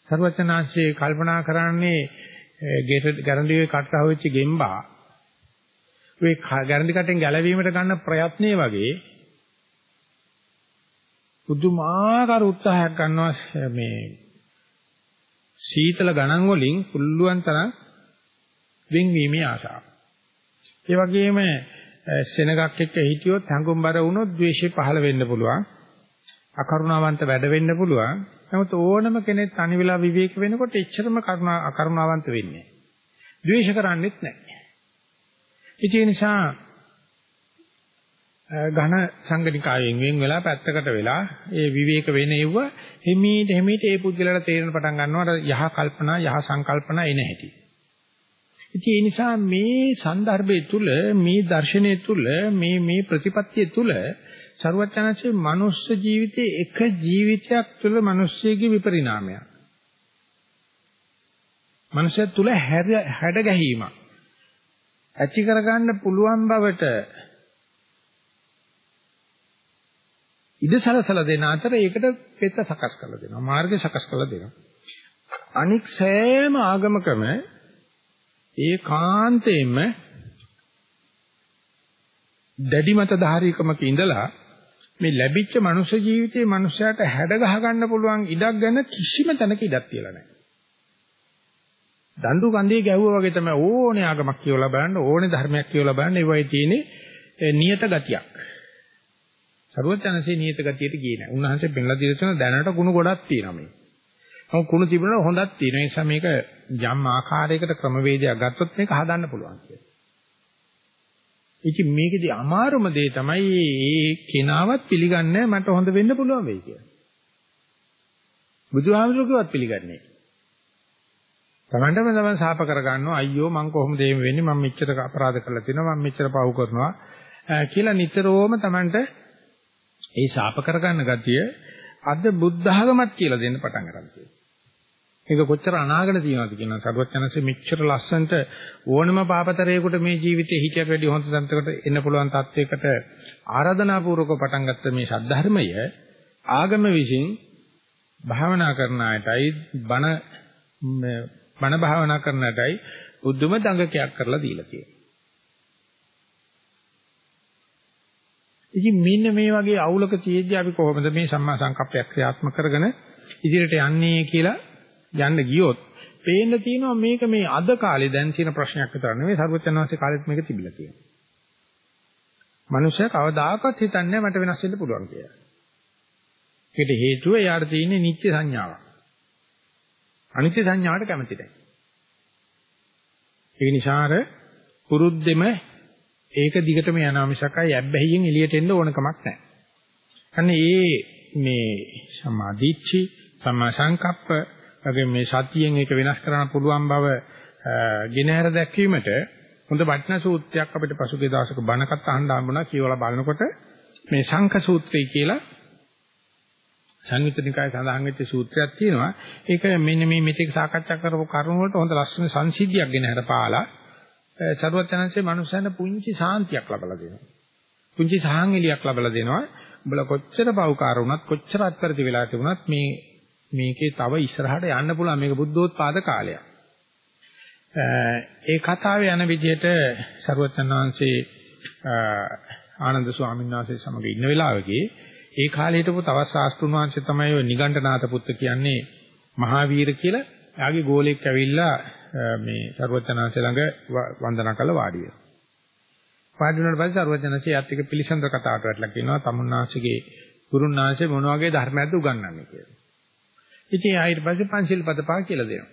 සර්වචනාංශයේ කල්පනා කරන්නේ ගෙට ගැරන්ඩියේ කටට හොවෙච්ච ගෙම්බා මේ ගැරන්ඩි කටෙන් ගැලවීමට ගන්න ප්‍රයත්නයේ වගේ පුදුමාකාර උත්සාහයක් ගන්නවා මේ සීතල ගණන් වලින් පුළුවන් තරම් වෙන්වීමේ ආශාව. ඒ වගේම සෙනගක් එක්ක හිටියොත් හැඟුම්බර වුණොත් ද්වේෂය පහළ වෙන්න පුළුවන්. අකරුණාවන්ත වැඩ වෙන්න පුළුවන්. නමුත් ඕනම කෙනෙක් තනි වෙලා විවේක වෙනකොට එච්චරම කරුණා අකරුණාවන්ත වෙන්නේ නැහැ. ද්වේෂ කරන්නේත් නැහැ. ඒ නිසා ඝන සංගණිකාවෙන් වෙන් වෙලා පැත්තකට වෙලා ඒ විවේක වෙන ඒව හිමීට හිමීට ඒ පුද්ගලයාට තේරෙන පටන් ගන්නවා යහ කල්පනා යහ සංකල්පනා එන හැටි. ඉතින් ඒ නිසා මේ સંદર્ભය තුල මේ දර්ශනය තුල මේ මේ ප්‍රතිපත්තිය තුල ਸਰුවචනanse මනුස්ස ජීවිතයේ එක ජීවිතයක් තුළ මිනිස්සෙගේ විපරිණාමයක්. මනුෂ්‍ය තුළ හැඩ ගැහිීමක්. ඇචි කරගන්න පුළුවන් බවට ඉදසලසල දෙන අතර ඒකට පෙත්ත සකස් කරලා දෙනවා. මාර්ගය සකස් කරලා දෙනවා. අනික් සෑම ආගමකම ඒකාන්තයෙන්ම දැඩි මත ධාරීකමක ඉඳලා මේ ලැබිච්ච මනුෂ්‍ය ජීවිතේ මනුෂ්‍යයාට හැඩ ගහ ගන්න පුළුවන් ඉඩක් ගැන කිසිම තැනක ඉඩක් තියලා නැහැ. දඬු කන්දේ ගැහුවා වගේ තමයි ඕනේ ආගමක් කියවලා බලන්න ඕනේ ධර්මයක් කියවලා බලන්න ඒ වගේ තියෙන්නේ නියත ගතියක්. සරුවචනසේ නියත ගතියට ගියේ නැහැ. උන්වහන්සේ පෙන්ලා දීලා තියෙන දැනට ගුණ ගොඩක් තියෙනවා මේ. නමුත් කුණු තිබුණා හොඳක් තියෙනවා. ඒ නිසා මේක යම් ආකාරයකට ක්‍රමවේදයක් ගත්තොත් මේක හදන්න පුළුවන් කියලා. ඉතින් මේකේදී අමාරුම දේ තමයි මේ කෙනාවත් පිළිගන්නේ මට හොඳ වෙන්න පුළුවන් වෙයි කියලා. බුදුහාමුදුරුවෝවත් පිළිගන්නේ. තමන්ටම තමන් සාප කරගන්නවා අයියෝ මං කොහොමද එහෙම වෙන්නේ මම මෙච්චර අපරාධ කරලා තියෙනවා මම මෙච්චර පව් කරනවා කියලා නිතරම තමන්ට ඒ සාප කරගන්න ගතිය අද බුද්ධ ආගමත් කියලා දෙන්න පටන් ගන්නවා. මේක කොච්චර අනාගත තියෙනවද කියනවා සරුවචනසේ මෙච්චර ලස්සනට ඕනම පාපතරයකට මේ ජීවිතේ හිතයට වැඩි හොඳ සම්පතකට එන්න පුළුවන් තත්යකට ආරාධනා පූර්වක පටන් ගත්ත මේ සද්ධර්මය ආගම විසින් භාවනා කරන අයටයි බණ බණ භාවනා කරන අයටයි බුද්ධම දඟකයක් කරලා දීලා තියෙනවා. ඉතින් මෙන්න මේ වගේ අවුලක තියෙද්දි අපි කොහොමද මේ සම්මා සංකප්පයක් ක්‍රියාත්මක කරගෙන ඉදිරියට යන්නේ කියලා යන්න ගියොත් පේන්න තියෙනවා මේක මේ අද කාලේ දැන් තියෙන ප්‍රශ්නයක් විතර නෙවෙයි සර්වඥාන්සේ කාලෙත් මේක තිබිලා තියෙනවා. මනුෂ්‍යයා කවදාකවත් හිතන්නේ මට වෙනස් වෙන්න පුළුවන් කියලා. ඒකට හේතුව එයාට තියෙන්නේ නිත්‍ය සංඥාවක්. අනිත්‍ය සංඥාවට කැමති නැහැ. ඒ නිසාර පුරුද්දෙම ඒක දිගටම යනවා මිසකයි ඇබ්බැහියෙන් එළියට එන්න ඕන කමක් නැහැ. අනේ ඒ මේ සමාධිච්චි සම්මා සංකප්ප වගේ මේ සතියෙන් ඒක වෙනස් කරන්න පුළුවන් බව ගෙනහැර දැක්වීමට හොඳ වටිනා සූත්‍රයක් අපිට පසුගිය දවසක බණකට අහන්න හම්බුණා කියවලා බලනකොට මේ සංඛ සූත්‍රය කියලා සංයුත්නිකාය සඳහන් වෙච්ච සූත්‍රයක් තියෙනවා. ඒක මෙන්න මේ මෙතෙක් සාකච්ඡා කරපු කරුණු වලට හොඳ ලස්සන සංසිද්ධියක් ගෙනහැර පාලා සරුවචනන්සේ මනුස්සයන්ට පුංචි සාන්තියක් ලබලා දෙනවා. පුංචි සාහංගලියක් ලබලා දෙනවා. උඹලා කොච්චර පව්කාර වුණත් කොච්චර අත්පැරදි වෙලා තිබුණත් මේ මේකේ තව ඉස්සරහට යන්න පුළුවන් මේක බුද්ධෝත්පාද කාලයක්. ඒ කතාවේ යන විදිහට සරුවචන වහන්සේ ආනන්ද ස්වාමීන් වහන්සේ සමග ඉන්න වෙලාවකේ ඒ කාලේ හිටපු තවත් ශාස්ත්‍රුන් වහන්සේ තමයි ඔය නිගණ්ඨනාත පුත්ත කියන්නේ මහාවීර කියලා. එයාගේ ගෝලෙක් ඇවිල්ලා මේ සරුවචනanse ළඟ වන්දනා කළ වාඩි වෙනවා. වාඩි වුණාට පස්සේ සරුවචනanse යත් එක පිළිසඳර කතාවට වැටලා කියනවා තමුන්නාංශගේ ගුරුන්නාංශේ මොන වගේ ධර්මයක්ද උගන්වන්නේ කියලා. ඉතින් ආයෙත් පස්සේ පංචිල් පදපා කියලා දෙනවා.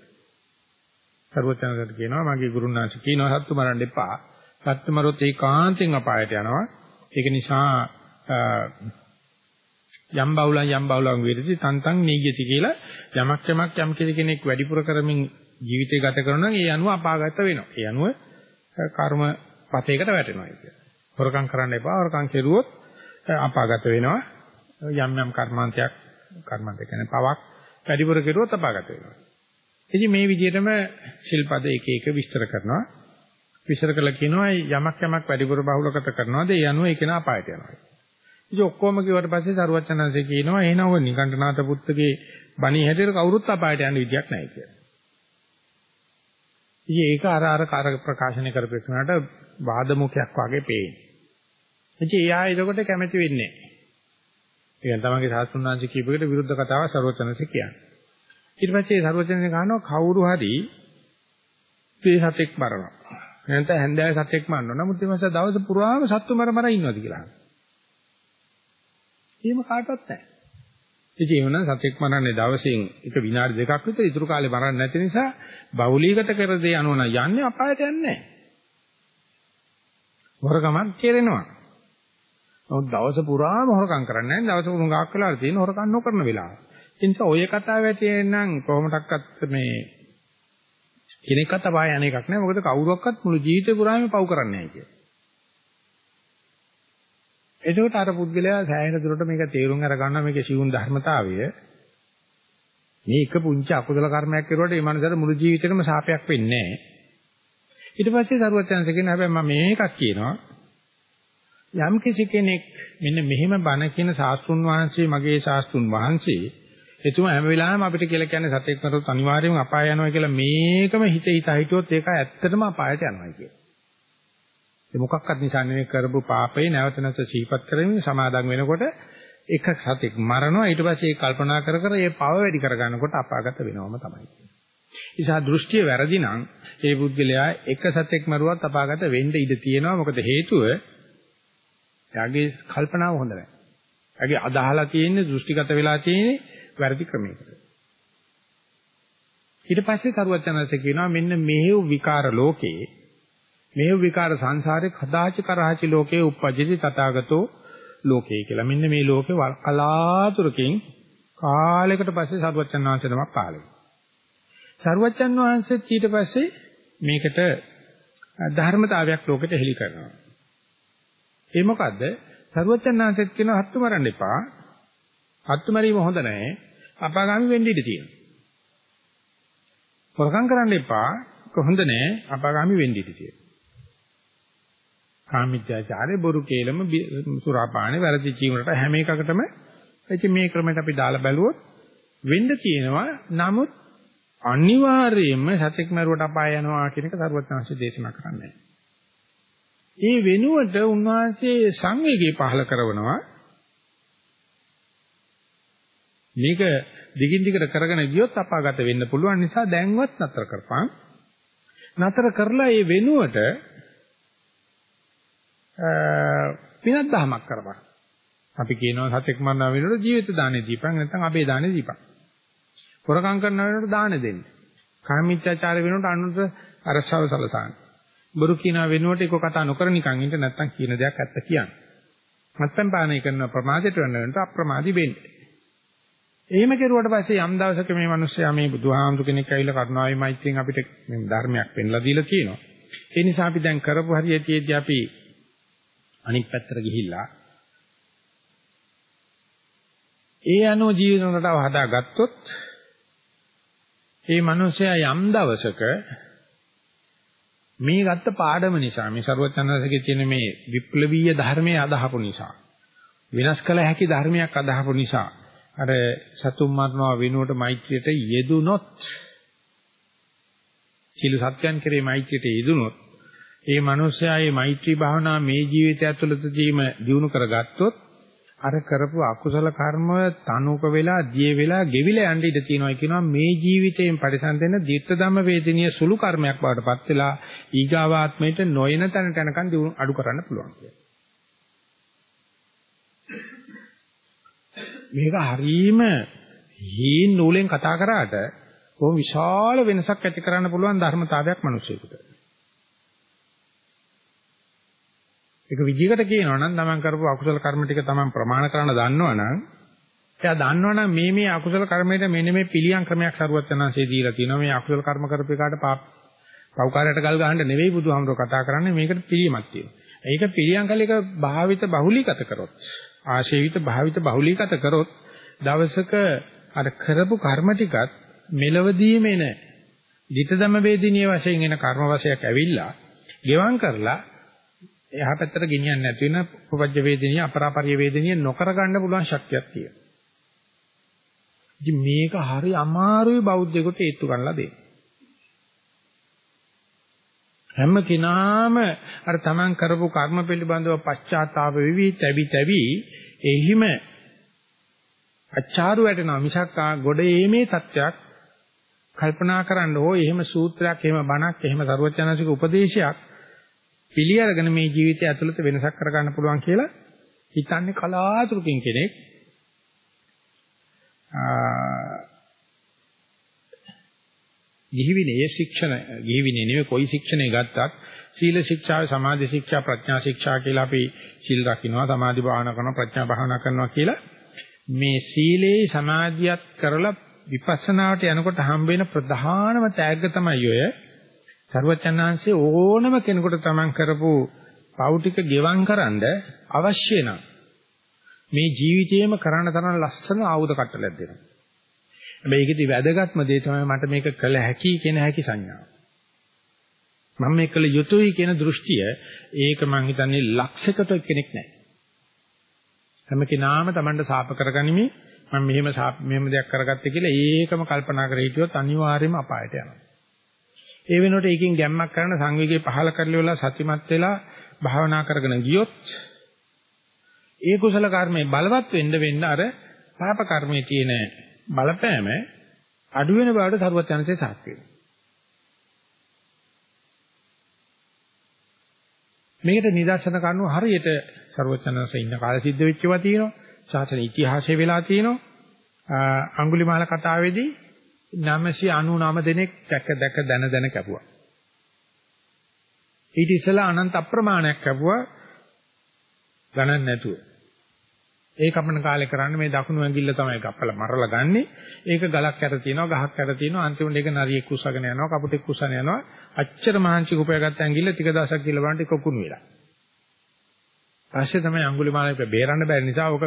සර්වචනකට කියනවා මගේ ගුරුනාංශ කියනවා සත්තු මරන්න එපා. සත්තු මරොත් ඒකාන්තෙන් අපායට යනවා. ඒක නිසා යම් බවුලන් යම් බවුලන් වේදති තන්තං නීයති කියලා යමක් යමක් යම් කෙනෙක් වැඩිපුර කරමින් ජීවිතය ගත කරනවා නම් ඒ අනුව අපාගත වෙනවා. ඒ අනුව කර්ම පතේකට වැටෙනවා කියන්නේ. හොරකම් කරන්න එපා. හොරකම් කෙරුවොත් අපාගත වෙනවා. යම් යම් කර්මාන්තයක් කර්මාන්ත කියන්නේ පවක් වැඩිපුර කෙරුවොත් අපාගත වෙනවා. ඉතින් මේ විදිහටම ශිල්පද එක එක විස්තර කරනවා. විස්තර කළා කියනවා යමක් යමක් වැඩිපුර බහුලගත කරනවාද ඒ අනුව ඒක නා අපායට යනවා. ඉතින් ඔක්කොම කිව්වට පස්සේ සරුවචනන්සේ කියනවා එහෙනම් ඔය නිකණ්ඨනාත පුත්තගේ බණී හැටියට කවුරුත් අපායට යන්න විදියක් නැහැ කියලා. ඉතින් ඒක අර අර කාර ප්‍රකාශනය කරපෙන්නාට වාදමුඛයක් වගේ පේන්නේ. ඉතින් එයා එතකොට කැමති වෙන්නේ නැහැ. කියන්නේ තමන්ගේ සාස්ෘණාංශ කීපයකට විරුද්ධ කතාවක් ਸਰවචනසේ කියන්නේ. ඊට පස්සේ ਸਰවචනසේ ගන්නවා කවුරු හරි මේ සතෙක් මරනවා. නැත්නම් හැන්දෑවේ සතෙක් මරනවා. නමුත් මේ මාස දවස් පුරාම සත්තු මර මර ඉන්නවාද කියලා. එහෙම කාටවත් නැහැ. ඉතින් එහෙනම් සතෙක් මරන්නේ දවසින් එක විනාඩි දෙකක් විතර ඉතුරු කාලේ මරන්නේ නැති නිසා බෞලීගත කර දේ අනුව යන්නේ අපායට යන්නේ නැහැ. හොරගමක් කෙරෙනවා. නමුත් දවස පුරාම හොරකම් කරන්නේ නැහැ. දවස පුරාම ගාක් වෙලා තියෙන හොරකම් නොකරන වෙලාව. ඒ නිසා ඔය කතාව ඇටියෙන්නම් කොහොමඩක්වත් මේ කෙනෙක් අත පාය යන එකක් නෑ. මොකද කවුරුවක්වත් මුළු ජීවිතේ පුරාම පව් කරන්නේ නැහැ කියලා. එතකොට අර පුද්ගලයා සෑහෙන දුරට මේක තේරුම් අරගන්නවා මේකේ සිවුන් ධර්මතාවය. මේ එක පුංචි අකුසල කර්මයක් කරුවට ඒ මනසට මුළු ජීවිතේම සාපයක් වෙන්නේ නැහැ. ඊට පස්සේ සරුවත් chance කියන හැබැයි මම මේකක් කියනවා යම් කිසි කෙනෙක් මෙන්න මෙහෙම බණ කියන ශාස්ත්‍රුන් වහන්සේ මගේ ශාස්ත්‍රුන් වහන්සේ එතුමා හැම වෙලාවෙම අපිට කියලා කියන්නේ සතෙක් මරොත් අනිවාර්යයෙන්ම අපාය යනවා කියලා මේකම හිත හිත හිතුවොත් ඒක ඇත්තටම අපායට යනවා කියලා. ඒ මොකක්වත් නිසා නෙවෙයි කරපු පාපේ නැවත නැවත සීපත් කරමින් සමාදන් වෙනකොට එක සතෙක් මරනවා ඊට පස්සේ ඒක කල්පනා කර කර ඒ පව වැඩි කරගන්නකොට අපාගත වෙනවම තමයි. නිසා දෘෂ්ටිය වැරදි නම් ඒ පුද්ගලයා එක සතෙක් මරුවත් අපාගත වෙන්න ඉඩ තියෙනවා මොකද හේතුව එයාගේ කල්පනාව හොඳ නැහැ. ඇගේ අදහලා තියෙන්නේ දෘෂ්ටිගත වෙලා තියෙන්නේ වැරදි ක්‍රමයකට. ඊට පස්සේ සරුවචනanse කියනවා මෙන්න මෙහෙව් විකාර ලෝකේ මෙහෙව් විකාර සංසාරේ කදාච කරාචි ලෝකේ උපජ්ජති තථාගතෝ ලෝකේ කියලා. මෙන්න මේ ලෝකේ කලාතුරකින් කාලයකට පස්සේ සරුවචනanse නමක් පහළ වෙනවා. සරුවචන් වහන්සේත් ඊට පස්සේ මේකට ධර්මතාවයක් ලෝකෙට හෙළි කරනවා. ඒ මොකද්ද? සරුවචනාංශෙත් කියන හත්තු මරන්න එපා. හත්තු මරීම හොඳ නැහැ. අපාගාමි වෙන්න ඉඩ තියෙනවා. හොරකම් කරන්න එපා. හොඳ නැහැ. අපාගාමි වෙන්න ඉඩ තියෙනවා. කාමීත්‍යාචාරේ බොරු කේලම සුරාපානේ වැරදි ජීවිතයට හැම එකකටම ඉතින් මේ ක්‍රමයට අපි දාලා බැලුවොත් වෙන්න තියෙනවා. නමුත් අනිවාර්යයෙන්ම සත්‍යක් මරුවට අපාය යනවා කියන එක සරුවත්නාංශ දේශනා කරන්නේ. ඒ වෙනුවට උන්වහන්සේ සංවේගය පහල කරනවා. මේක දිගින් දිගට කරගෙන ගියොත් අපාගත වෙන්න පුළුවන් නිසා දැන්වත් නතර කරපන්. නතර කරලා ඒ වෙනුවට පිනක් දහමක් කරපන්. අපි කියනවා සත්‍යක් මරණ වෙනකොට ජීවිත දානෙ දීපන් නැත්නම් අපේ දානෙ දීපන්. හොරකම් කරන වෙනකොට දාන දෙන්න. කාමීත්‍යාචාර වෙනකොට අනුන්ට අරසව සලසන්න. බොරු කියන වෙනුවට ඒක කතා නොකර නිකන් ඉන්න නැත්තම් කියන දෙයක් ඇත්ත කියන්න. නැත්තම් පානය කරන ප්‍රමාදයට වෙන වෙනට අප්‍රමාදී වෙන්න. එහෙම කෙරුවට පස්සේ යම් දවසක මේ මිනිස්සයා මේ බුදුහාමුදුර කෙනෙක් ඇවිල්ලා කරුණාවේ මෛත්‍රියෙන් අපිට මේ ධර්මයක් පෙන්ලා දීලා තියෙනවා. ඒ නිසා අපි දැන් කරපු හරියටදී අපි අනිත් පැත්තට ගිහිල්ලා ඒ අනුව ජීවන රටාව හදාගත්තොත් ඒ මිනිසයා යම් දවසක මේ ගත්ත පාඩම නිසා මේ ਸਰවඥාන්සේගේ තියෙන මේ විප්ලවීය ධර්මයේ අදහපු නිසා විනාශ කළ හැකි ධර්මයක් අදහපු නිසා අර සතුම් මරනවා වෙනුවට මෛත්‍රියට යෙදුනොත් සිළු සත්‍යයන් කෙරේ මෛත්‍රියට යෙදුනොත් ඒ මනුස්සයා මේ මෛත්‍රී භාවනා මේ ජීවිතය ඇතුළතදීම දිනු කරගත්තොත් අර කරපු අකුසල කර්ම තනුක වෙලා දිය වෙලා ගෙවිලා යන්න ඉඩ තියෙනවා කියනවා මේ ජීවිතයෙන් පරිසම්පෙන්න දීර්ඝ ධම්ම වේදනීය සුළු කර්මයක් බවට පත් වෙලා ඊගාවාත්මයට නොයන තැනට යනකන් අඩු කරන්න පුළුවන් මේක හරීම හීන් නූලෙන් කතා කරාට කොහොම විශාල වෙනසක් ඇති කරන්න පුළුවන් ධර්මතාවයක් මිනිස්සුෙකුට. ඒක විදිහකට කියනවා නම් තමන් කරපු අකුසල කර්ම ටික තමන් ප්‍රමාණ කරන්න දන්නවනම් එයා දන්නවනම් මේ මේ අකුසල කර්මයට මෙන්න මේ පිළියම් ක්‍රමයක් සරුවත් යනanse දීලා තියෙනවා මේ අකුසල කර්ම කරපු එකාට පව්කාරයට ගල් ගහන්න නෙවෙයි බුදුහාමුදුරුවෝ කතා කරන්නේ මේකට පිළියමක් තියෙනවා. ඒක පිළියම් කල එක භාවිත බහුලීගත කරොත් ආශේවිත භාවිත බහුලීගත කරොත් දවසක අර කරපු කර්ම ටිකත් මෙලවදීම එන ධිතදම වේදිනිය වශයෙන් එන කර්ම වශයක් ඇවිල්ලා ගෙවම් කරලා එහා පැත්තට ගෙනියන්නේ නැති වෙන උපපජ්ජ වේදනීය අපරාපරිය වේදනීය නොකර ගන්න පුළුවන් ශක්තියක් තියෙනවා. ඉතින් මේක හරි අමාරුයි බෞද්ධයෙකුට ඒත්තු ගන්නලා දෙන්න. හැම කෙනාම අර තමන් කරපු කර්ම පිළිබඳව පශ්චාත්තාප වෙවි තැවි තැවි එහිම අච්චාරු වැටෙනවා මිසක් ගොඩ ඒමේ තත්වයක් කල්පනා කරන්න ඕ එහෙම සූත්‍රයක් එහෙම බණක් එහෙම ਸਰවඥාන්සික උපදේශයක් පිළි අරගෙන මේ ජීවිතය ඇතුළත වෙනසක් කරගන්න පුළුවන් කියලා හිතන්නේ කලාතුරකින් කෙනෙක්. ගිහිවිනේ ශික්ෂණ ගිහිවිනේ නෙවෙයි කොයි ශික්ෂණේ ගත්තත් සීල ශික්ෂා සමාධි ශික්ෂා ප්‍රඥා ශික්ෂා කියලා අපි සීල් රකින්නවා සමාධි භාවනා කරනවා ප්‍රඥා භාවනා කරනවා කියලා. මේ සීලේ සමාධියත් කරලා විපස්සනාවට යනකොට හම්බ වෙන ප්‍රධානම තෑග්ග තමයි ඔය සරුවචනාංශේ ඕනම කෙනෙකුට තමන් කරපු පව් ටික ගෙවම් කරන්න අවශ්‍ය නම් මේ ජීවිතේම කරන්න තරම් ලස්සන ආයුධ කට්ටලක් දෙනවා. හැබැයි ඒකෙදි වැදගත්ම දේ තමයි මට මේක කළ හැකි කියන හැකි සංඥාව. මම මේක කළ යුතුයි කියන දෘෂ්ටිය ඒක මං හිතන්නේ ලක්ෂයකට කෙනෙක් නැහැ. හැම කෙනාම Tamanට සාප කරගනිමි මම මෙහෙම මෙහෙම දෙයක් කරගත්තේ කියලා ඒකම කල්පනා කර හිටියොත් අනිවාර්යයෙන්ම අපායට යනවා. ඒ වෙනුවට ඒකෙන් ගැම්මක් කරන සංවේගය පහල කරලා සතිමත් වෙලා භාවනා කරගෙන ගියොත් ඒ කුසල කර්මයේ බලවත් වෙන්න වෙන්න අර පාප කර්මයේ තියෙන බලපෑම අඩු වෙන බවට සරුවත් යනසේ සාක්ෂි වෙනවා. මේකට නිදර්ශන කරුණු හරියට සරුවචනanse ඉන්න කාලේ සිද්ධ වෙච්ච ඒවා තියෙනවා. ශාසන ඉතිහාසයේ වෙලා තියෙනවා අඟුලිමාල කතාවේදී 999 දෙනෙක් දැක දැක දන දන කැපුවා. ඊට ඉස්සෙල්ලා අනන්ත අප්‍රමාණයක් කැපුවා ගණන් නැතුව. ඒ කපන කාලේ කරන්නේ මේ දකුණු ඇඟිල්ල තමයි කපලා මරලා ගන්නෙ. ඒක ගලක් යට තියෙනවා, ගහක් යට තියෙනවා. අන්තිමට ඒක නරියෙක් කුසගෙන යනවා, කපුටෙක් කුසගෙන යනවා. අච්චර මහන්සි කුපයාගත්ත ඇඟිල්ල ටික දවසක් කියලා බලන්න ටික කුණු වෙලා. පස්සේ තමයි අඟුලිමාලේ බේරන්න බැරි නිසා ඕක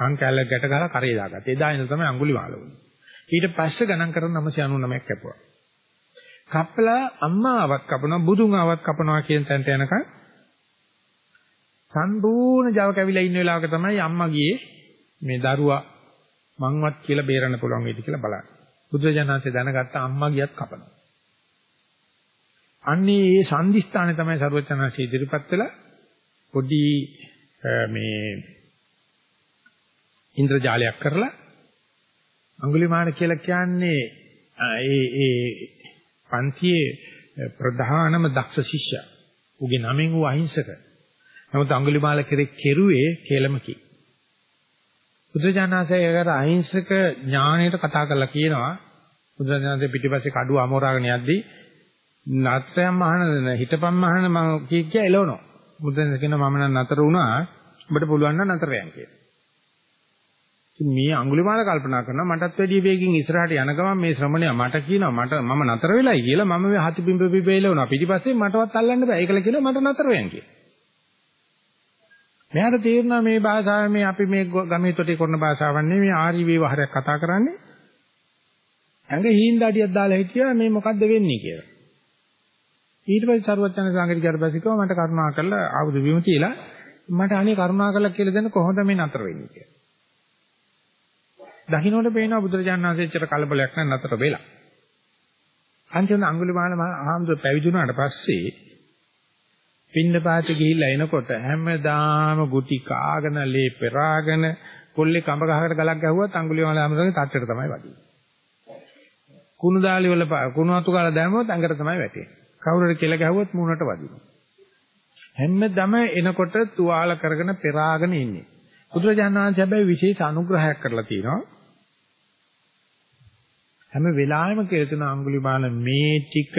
හං කැලක් ගැට ගහලා කරේ දාගත්තා. එදා ඉඳන් තමයි අඟුලිමාල වුනේ. ඊට පස්සේ ගණන් කරන 999ක් කැපුවා. කප්පලා අම්මාවත් කපනවා, බුදුන් ආවත් කපනවා කියන තැනට යනකම් සම්පූර්ණ Java කැවිලා ඉන්න වෙලාවක තමයි අම්මා ගියේ මේ දරුවා මංවත් කියලා බේරන්න පුළුවන් වේද කියලා බලන්න. බුදුරජාණන්සේ දැනගත්ත අම්මා ගියත් කපනවා. අන්නේ මේ සංදිස්ථානේ තමයි සරුවචනාංශي ඉදිරිපත් වෙලා පොඩි මේ ඉන්ද්‍රජාලයක් කරලා අඟුලිමාල කියලා කියන්නේ ඒ ඒ පන්තියේ ප්‍රධානම දක්ෂ ශිෂ්‍යයා. උගේ නමෙන් ඌ අහිංසක. නමුත් අඟුලිමාල කෙරේ කෙරුවේ කේලමකි. බුදුජානසයකට අහිංසක ඥාණයට කතා කරලා කියනවා බුදුජානසය පිටිපස්සේ කඩුව අමෝරාගෙන යද්දී නත්යම් මහන හිටපම් මහන මම කී කිය එළවනවා. බුදුන් කියනවා මම නම් නතර වුණා. ඔබට පුළුවන් නම් නතර වෙන්න කියලා. ඉතින් මේ අඟුලිමාල කල්පනා කරනවා මටත් වැඩි වේගකින් ඉස්සරහට යන ගමන් මේ ශ්‍රමණයා මට කියනවා මට මම නතර වෙලයි කියලා මම මේ හති බිම්බ බිබේලවනවා පිටිපස්සේ මටවත් අල්ලන්න බෑ ඒකල කියනවා මට නතර වෙන්න කියලා. මෙයාට තේරෙනවා මේ භාෂාව මේ අපි මේ ගමේ තොටේ කරන භාෂාවක් නෙමෙයි ආරි වේවහරයක් කතා කරන්නේ. ඇඟ හීන්දාඩියක් දාලා හිටියා මේ මොකද්ද වෙන්නේ කියලා. ඊට පස්සේ සරුවචන සංගති කරපස්සේ කිව්වා මට කරුණා කරලා ආවුද බිම තියලා මට අනේ කරුණා කරලා කියලා දෙන්න කොහොමද මේ නතර වෙන්නේ කියලා. දකින්නට පේනවා බුදුරජාණන් වහන්සේච්චර කලබලයක් නැ නතර වෙලා. අන්තිම අඟුලිමාල මහාමුදුර පැවිදුණාට පස්සේ පින්නපාත ගිහිල්ලා එනකොට හැමදාම ගුටි කාගෙන ලේ පෙරාගෙන කොල්ලේ කඹ ගහකට ගලක් ගැහුවත් අඟුලිමාල හැමදාම තට්ටේට තමයි වදින්නේ. කුණු දාලි වල කුණු අතු කාලා දැම්මොත් අඟට තමයි වැටෙන්නේ. කවුරුර කියලා ගැහුවොත් මූණට වදිනවා. හැමදම එනකොට තුවාල කරගෙන පෙරාගෙන ඉන්නේ. බුදුරජාණන් වහන්සේ හැබැයි විශේෂ අනුග්‍රහයක් කරලා තියෙනවා. හැම වෙලාවෙම කියලා තුන අඟුලිමාල මේ ටික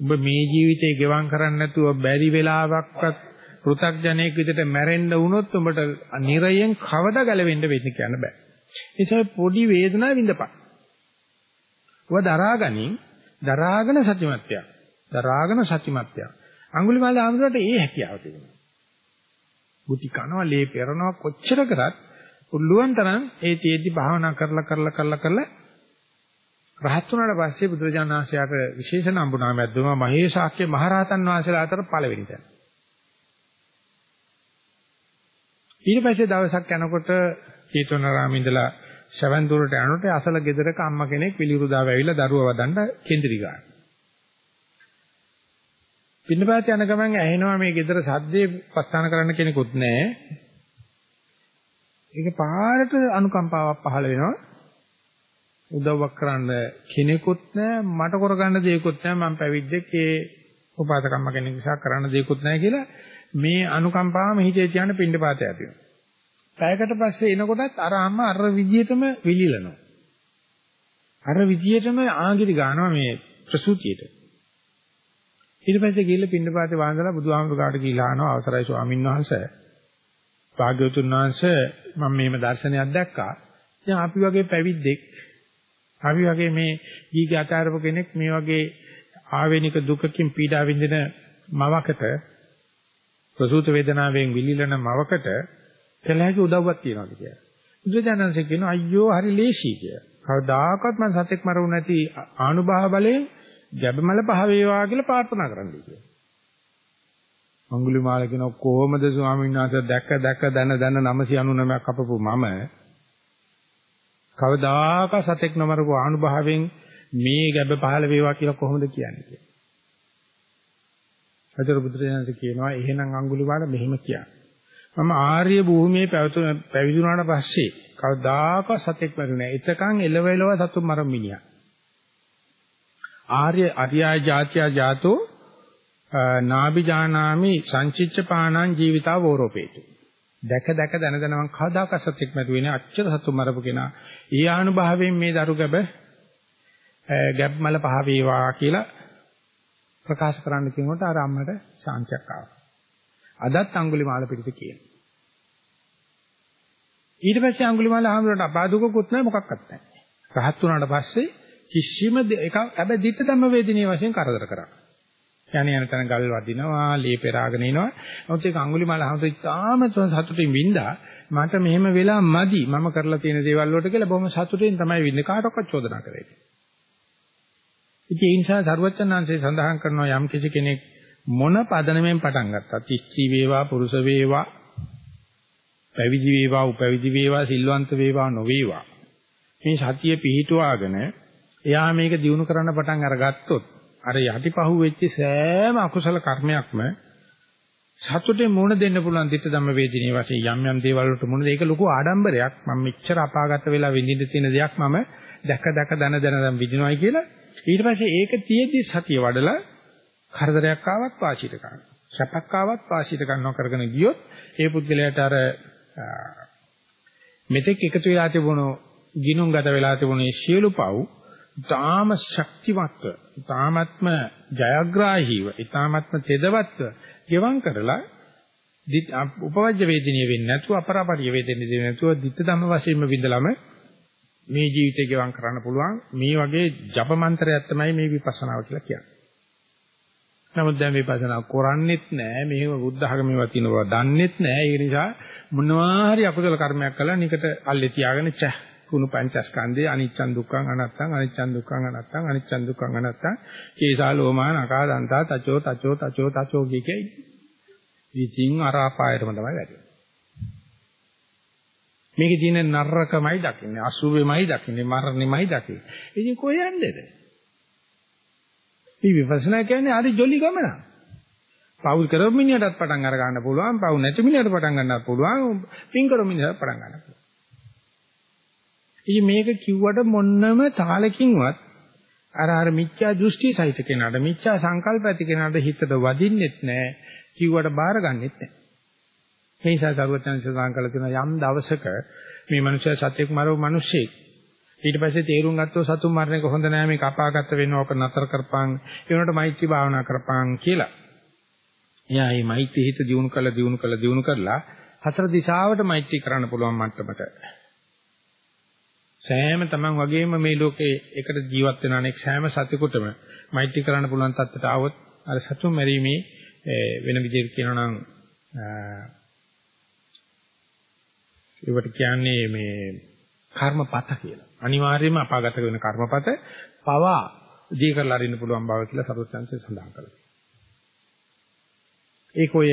ඔබ මේ ජීවිතේ ගෙවම් කරන්න නැතුව බැරි වෙලාවක්වත් පෘථග්ජනයෙක් විදිහට මැරෙන්න වුණොත් උඹට නිරයෙන් කවදා ගැලවෙන්න වෙන්නේ කියන්න බෑ. ඒ නිසා පොඩි වේදනාවක් විඳපන්. ඔබ දරාගනින් දරාගෙන සත්‍යමත්ය. දරාගෙන සත්‍යමත්ය. අඟුලිමාල ආමරට ඒ හැකියාව තිබුණා. බුටි කනවා ලේ පෙරනවා කොච්චර කරත් පුළුවන් තරම් ඒ තියෙද්දි භාවනා කරලා කරලා කරලා කරලා රහත් වුණාට පස්සේ බුදුරජාණන් වහන්සේට විශේෂ නම්බුනාමයක් දුන්නා මහේශාක්‍ය මහරහතන් වහන්සේලා අතර පළවෙනි තැන. ඊට පස්සේ දවසක් යනකොට චේතනාරාම ඉඳලා ශවන්දුරට යනකොට අසල ගෙදරක අම්මා කෙනෙක් පිළිරුදාව ඇවිල්ලා දරුවා වදන්න කේන්ද්‍රි ගන්න. පින්නපාත යන ගමන් ඇහෙනවා මේ ගෙදර සද්දේ පස්තාන කරන්න කෙනෙකුත් නැහැ. ඒක පාරට අනුකම්පාවක් පහළ වෙනවා. උදව්වක් කරන්න කෙනෙකුත් නැහැ මට කරගන්න දෙයක්වත් නැහැ මම පැවිද්දෙක් ඒ උපාසකම්ම කෙනෙක් නිසා කරන්න දෙයක්වත් නැහැ කියලා මේ අනුකම්පාවම හිතේ තියන පින්ඩපාතය ඇති වෙනවා. පැයකට පස්සේ එනකොටත් අර අම්මා අර විදියටම විලිලනවා. අර විදියටම ආගිරි ගන්නවා මේ ප්‍රසූතියට. ඊට පස්සේ ගිහිල්ලා පින්ඩපාතේ වන්දලා බුදුහාමුදුරුවෝ ගිහිල්ලා අහනවා අවසරයි ස්වාමීන් වහන්සේ. භාග්‍යවතුන් වහන්සේ මම මේම දර්ශනයක් දැක්කා. දැන් අපි වගේ පැවිද්දෙක් අපි වගේ මේ ජීවිතය අතාරපු කෙනෙක් මේ වගේ ආවේනික දුකකින් පීඩා විඳින මවකට ප්‍රසූත වේදනාවෙන් විලිලන මවකට කලහක උදව්වක් තියනවා කියලා. බුදුජානන්සේ කියනවා අයියෝ හරි ලේසි කියලා. කවදාකවත් මම සතෙක් මරුණ නැති ආනුභාව බලයෙන් ගැබමල පහ වේවා කියලා ප්‍රාර්ථනා කරන්නයි කියලා. අඟුලිමාල කියන කොහොමද ස්වාමීන් වහන්සේ දැක්ක දැක්ක දන දන 999ක් අපපු මම කවදාක සතෙක් නොමරපු ආනුභාවයෙන් මේ ගැබ පහළ වේවා කියලා කොහොමද කියන්නේ කියලා. අතර බුදුරජාණන් කියනවා එහෙනම් අඟුලිමාල මෙහෙම කියන්නේ. මම ආර්ය භූමියේ පැවිදුණාට පස්සේ කවදාක සතෙක් මරුනේ නැහැ. එතකන් එලව එලව සතුන් මරම් මිනිහා. ආර්ය අරියා ජාත්‍යා ජාතෝ නාබි ජානාමි සංචිච්ච පාණං ජීවිතා වෝරෝපේතු. දැක දැක දන දන මං කවදාකවත් සත්‍යක් නැතු වෙන්නේ අච්චර සතුම් මරපු කෙනා. ඒ ආනුභාවයෙන් මේ දරු ගැබ ගැබ් මල පහ වේවා කියලා ප්‍රකාශ කරන්න කියනකොට අර අම්මට ශාන්තියක් ආවා. අදත් අඟුලිමාල පිටිත කියන. ඊට පස්සේ අඟුලිමාල හාමුදුරන්ට අපාදුකකුත් නැහැ මොකක්වත් නැහැ. රහත් වුණාට පස්සේ කිසිම එක හැබැයි ditta ධම්ම වේදිනිය වශයෙන් කරදර කරා. යන යන තැන ගල් වදිනවා, ලේ පෙරාගෙන එනවා. නමුත් ඒක අඟුලිමාල හාමුදුරුවෝ ඉතාම සතුටින් වින්දා මට මෙහෙම වෙලා මදි මම කරලා තියෙන දේවල් වලට කියලා බොහොම සතුටින් තමයි විඳින්නේ කාටවත් චෝදනා කරේ. ඉතින් ඒ නිසා සරුවචනාංශය සඳහන් කරනවා යම් කිසි කෙනෙක් මොන පදනමෙන් පටන් ගත්තත් ස්ත්‍රී වේවා පුරුෂ වේවා පැවිදි වේවා උපැවිදි වේවා සිල්වන්ත වේවා නොවේවා මේ සතිය පිහිටුවාගෙන එයා මේක දිනු කරන්න පටන් අරගත්තොත් අර යටිපහුව වෙච්ච සෑම අකුසල කර්මයක්ම සතුටේ මුණ දෙන්න පුළුවන් ditta ධම්ම වේදිනේ වශයෙන් යම් යම් දේවල් වලට මුණ දෙක ලොකු ආඩම්බරයක්. මම මෙච්චර අපාගත වෙලා විඳින්න තියෙන දෙයක් මම දැක දැක දන දන දන් විඳිනවයි කියලා. ඊට පස්සේ ඒක තියේදී සතිය වඩලා කරදරයක් ආවත් වාසියට ගන්නවා. සැපක් ආවත් වාසියට ගන්නවා කරගෙන ගියොත් ඒ පුද්ගලයාට අර මෙතෙක් එකතු වෙලා තිබුණු ගිනුම් ගත වෙලා තිබුණු සියලු පව් ඊටාම ශක්තිමත්ව ඊටාමත්ම ජයග්‍රාහීව ඊටාමත්ම තෙදවත්ව ගෙවම් කරලා උපවජ්‍ය වේදිනිය වෙන්නේ නැතුව අපරාපරිය වේදිනිය දෙන්නේ නැතුව ditta ධම්ම වශයෙන්ම විඳලම මේ ජීවිතේ ගෙවම් කරන්න පුළුවන්. මේ වගේ ජප මන්ත්‍රයක් තමයි මේ විපස්සනාව කියලා කියන්නේ. නමුත් දැන් විපස්සනා කරන්නේත් නැහැ මේව බුද්ධ ධර්මේවා තියෙන බව දන්නේත් නැහැ ඒ නිසා මොනවා හරි අකුසල කර්මයක් කළා නිකට අල්ලේ තියාගෙන චහ කුණු පංචස්කන්ධේ අනිච්චන් දුක්ඛං අනත්තං අනිච්චන් දුක්ඛං අනත්තං අනිච්චන් දුක්ඛං අනත්තං. කේසා ලෝමා නකා දන්තා තචෝ තචෝ තචෝ තචෝ කිකේ ඉතින් අර අපායටම තමයි වැටෙන්නේ. මේකේ තියෙන නරකමයි දකින්නේ අසුභෙමයි දකින්නේ මරණෙමයි දකින්නේ. ඉතින් කොහෙ යන්නේද? මේ විපස්සනා කියන්නේ හරි ජොලි ගමන පව් කරව මිනිහටත් පටන් අර ගන්න පුළුවන් පව් නැති මිනිහට පටන් ගන්නත් පුළුවන් පින් කරව මිනිහට පටන් ගන්න පුළුවන්. ඉතින් මේක කිව්වට මොන්නම තාලකින්වත් අර අර මිච්ඡා දෘෂ්ටි සහිත කෙනාට මිච්ඡා සංකල්ප ඇති කෙනාට හිතට වදින්නෙත් නැහැ කිව්වට බාරගන්නෙත් නැහැ. මේ නිසා සර්වඥයන් සඳහන් කළ තියෙන යම් දවසක මේ මනුෂ්‍ය සත්‍යයක් මරව මිනිස්සෙක් ඊට පස්සේ තේරුම් ගත්තොත් සතුන් මරණ එක හොඳ නෑ මේක අපාගත වෙන්න ඕක නතර කරපන් ඒ වුණාට මෛත්‍රී භාවනා කරපන් කියලා. එයා මේ මෛත්‍රී හිත දියුණු කළා දියුණු කළා දියුණු කරලා හතර දිශාවට මෛත්‍රී කරන්න පුළුවන් මට්ටමට සෑම තමන් වගේම මේ ලෝකේ එකට ජීවත් වෙන අනෙක් සෑම සතෙකුටම මෛත්‍රී කරන්න පුළුවන් තත්ත්වයට આવොත් අර සතුන් මැරීමේ වෙන විදිහට කියනවා නම් ඒවට කියන්නේ මේ කර්මපත කියලා. අනිවාර්යයෙන්ම අපාගත වෙන කර්මපත පවා දී කරලා අරින්න පුළුවන් බව කියලා සරුවචන්සේ සඳහන් කළා. ඒක ඔය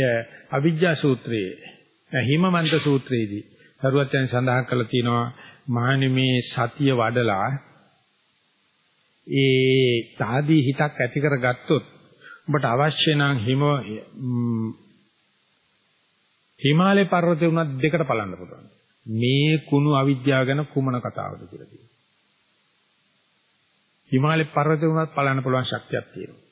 අවිජ්ජා සූත්‍රයේ හිමමන්ත සූත්‍රයේදී සරුවචන් සඳහන් කළා තියෙනවා මහණෙනි මේ සතිය වඩලා ඒ සාදී හිතක් ඇති කරගත්තොත් ඔබට අවශ්‍ය නම් හිම හිමාලය පර්වතේ උනත් දෙකට බලන්න පුළුවන්. මේ කුණු අවිද්‍යාව ගැන කුමන කතාවද කියලා කියනවා. හිමාලය පර්වතේ උනත් බලන්න පුළුවන් ශක්තියක් තියෙනවා.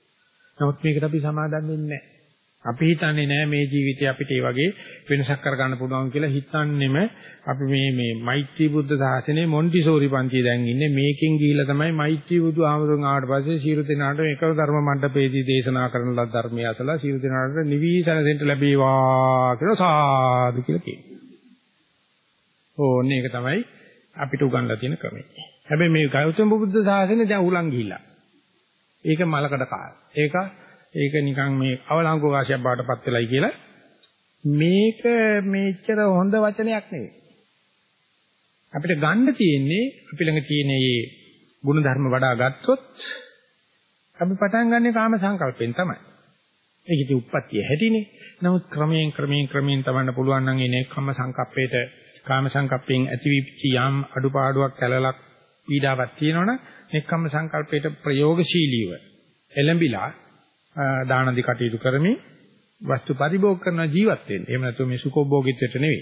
නමුත් මේකට අපි සමාදම් වෙන්නේ නැහැ. අපි හිතන්නේ නෑ මේ ජීවිතේ අපිට ඒ වගේ වෙනසක් කරගන්න පුළුවන් කියලා හිතන්නෙම අපි මේ මේ මෛත්‍රී බුද්ධ සාසනේ මොන්ටිසෝරි පන්තිය දැන් ඉන්නේ මේකෙන් ගිහිල්ලා තමයි මෛත්‍රී බුදු ආමතුන් ආවට පස්සේ ශීරු දිනාට එකව ධර්ම මණ්ඩපයේදී දේශනා කරන ලද ධර්මය අසලා ශීරු දිනාට නිවිසන දෙන්න ලැබේවා කියලා සාදු කියලා කියනවා. ඕන්නේ ඒක තමයි අපිට උගන්ලා තියෙන ක්‍රමය. හැබැයි මේ ගෞතම බුද්ධ සාසනේ දැන් උලන් ගිහිල්ලා. ඒක මලකඩ කාල. ඒක ඒක නිකන් මේ අවලංගු වාසියක් බවට පත් වෙලයි කියලා මේක මේච්චර හොඳ වචනයක් නෙවෙයි. අපිට ගන්න තියෙන්නේ අපි ළඟ තියෙන මේ ගුණ ධර්ම වඩා ගත්තොත් අපි පටන් ගන්නෙ කාම සංකල්පෙන් තමයි. ඒක ඉති උප්පත්තිය හැටිනේ. නමුත් ක්‍රමයෙන් ක්‍රමයෙන් ක්‍රමයෙන් තමන්න පුළුවන් නම් එනේ කම්ම සංකප්පේට කාම සංකප්පෙන් ඇතිවිච්ච යම් අඩුපාඩුවක් කැලලක් පීඩාවක් තියෙනවනම් එක්කම්ම සංකල්පයට ප්‍රයෝගශීලීව එළඹිලා දානදි කටයුතු කරමින් වස්තු පරිභෝග කරන ජීවත් වෙන්න. එහෙම නැත්නම් මේ සුඛෝභෝගීත්වයට නෙවෙයි.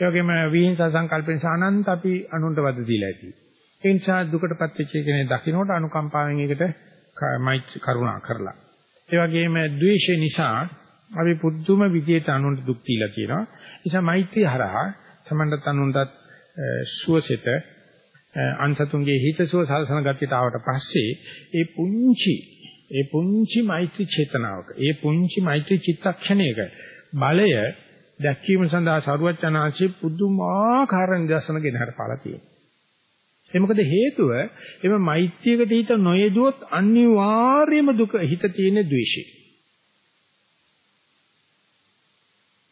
ඒ වගේම විහිංසා සංකල්පෙන් සානන්ත අපි අනුන්ට වද දීලා ඇති. ඒ නිසා දුකටපත් වෙච්ච කෙනේ දකින්නට අනුකම්පාවෙන් ඒකට මෛත්‍රී කරුණා කරලා. ඒ වගේම ද්වේෂය නිසා අපි පුදුම විදියට අනුන්ට දුක් දීලා කියනවා. ඒ නිසා මෛත්‍රිය හරහා තමන්ට අනුන්ටත් සුවසෙත අන්සතුන්ගේ හිතසුව සලසන ගතියට ආවට පස්සේ ඒ පුංචි ඒ පුංචි මෛත්‍රී චේතනාවක ඒ පුංචි මෛත්‍රී චිත්තක්ෂණයක බලය දැක්වීම සඳහා සරුවචනාංශي පුදුමාකාර නිදර්ශන ගෙනහැර පාලා තියෙනවා. ඒ මොකද හේතුව එම මෛත්‍රියකට හිත නොයෙදුවොත් අනිවාර්යයෙන්ම දුක හිත තියෙන ද්වේෂය.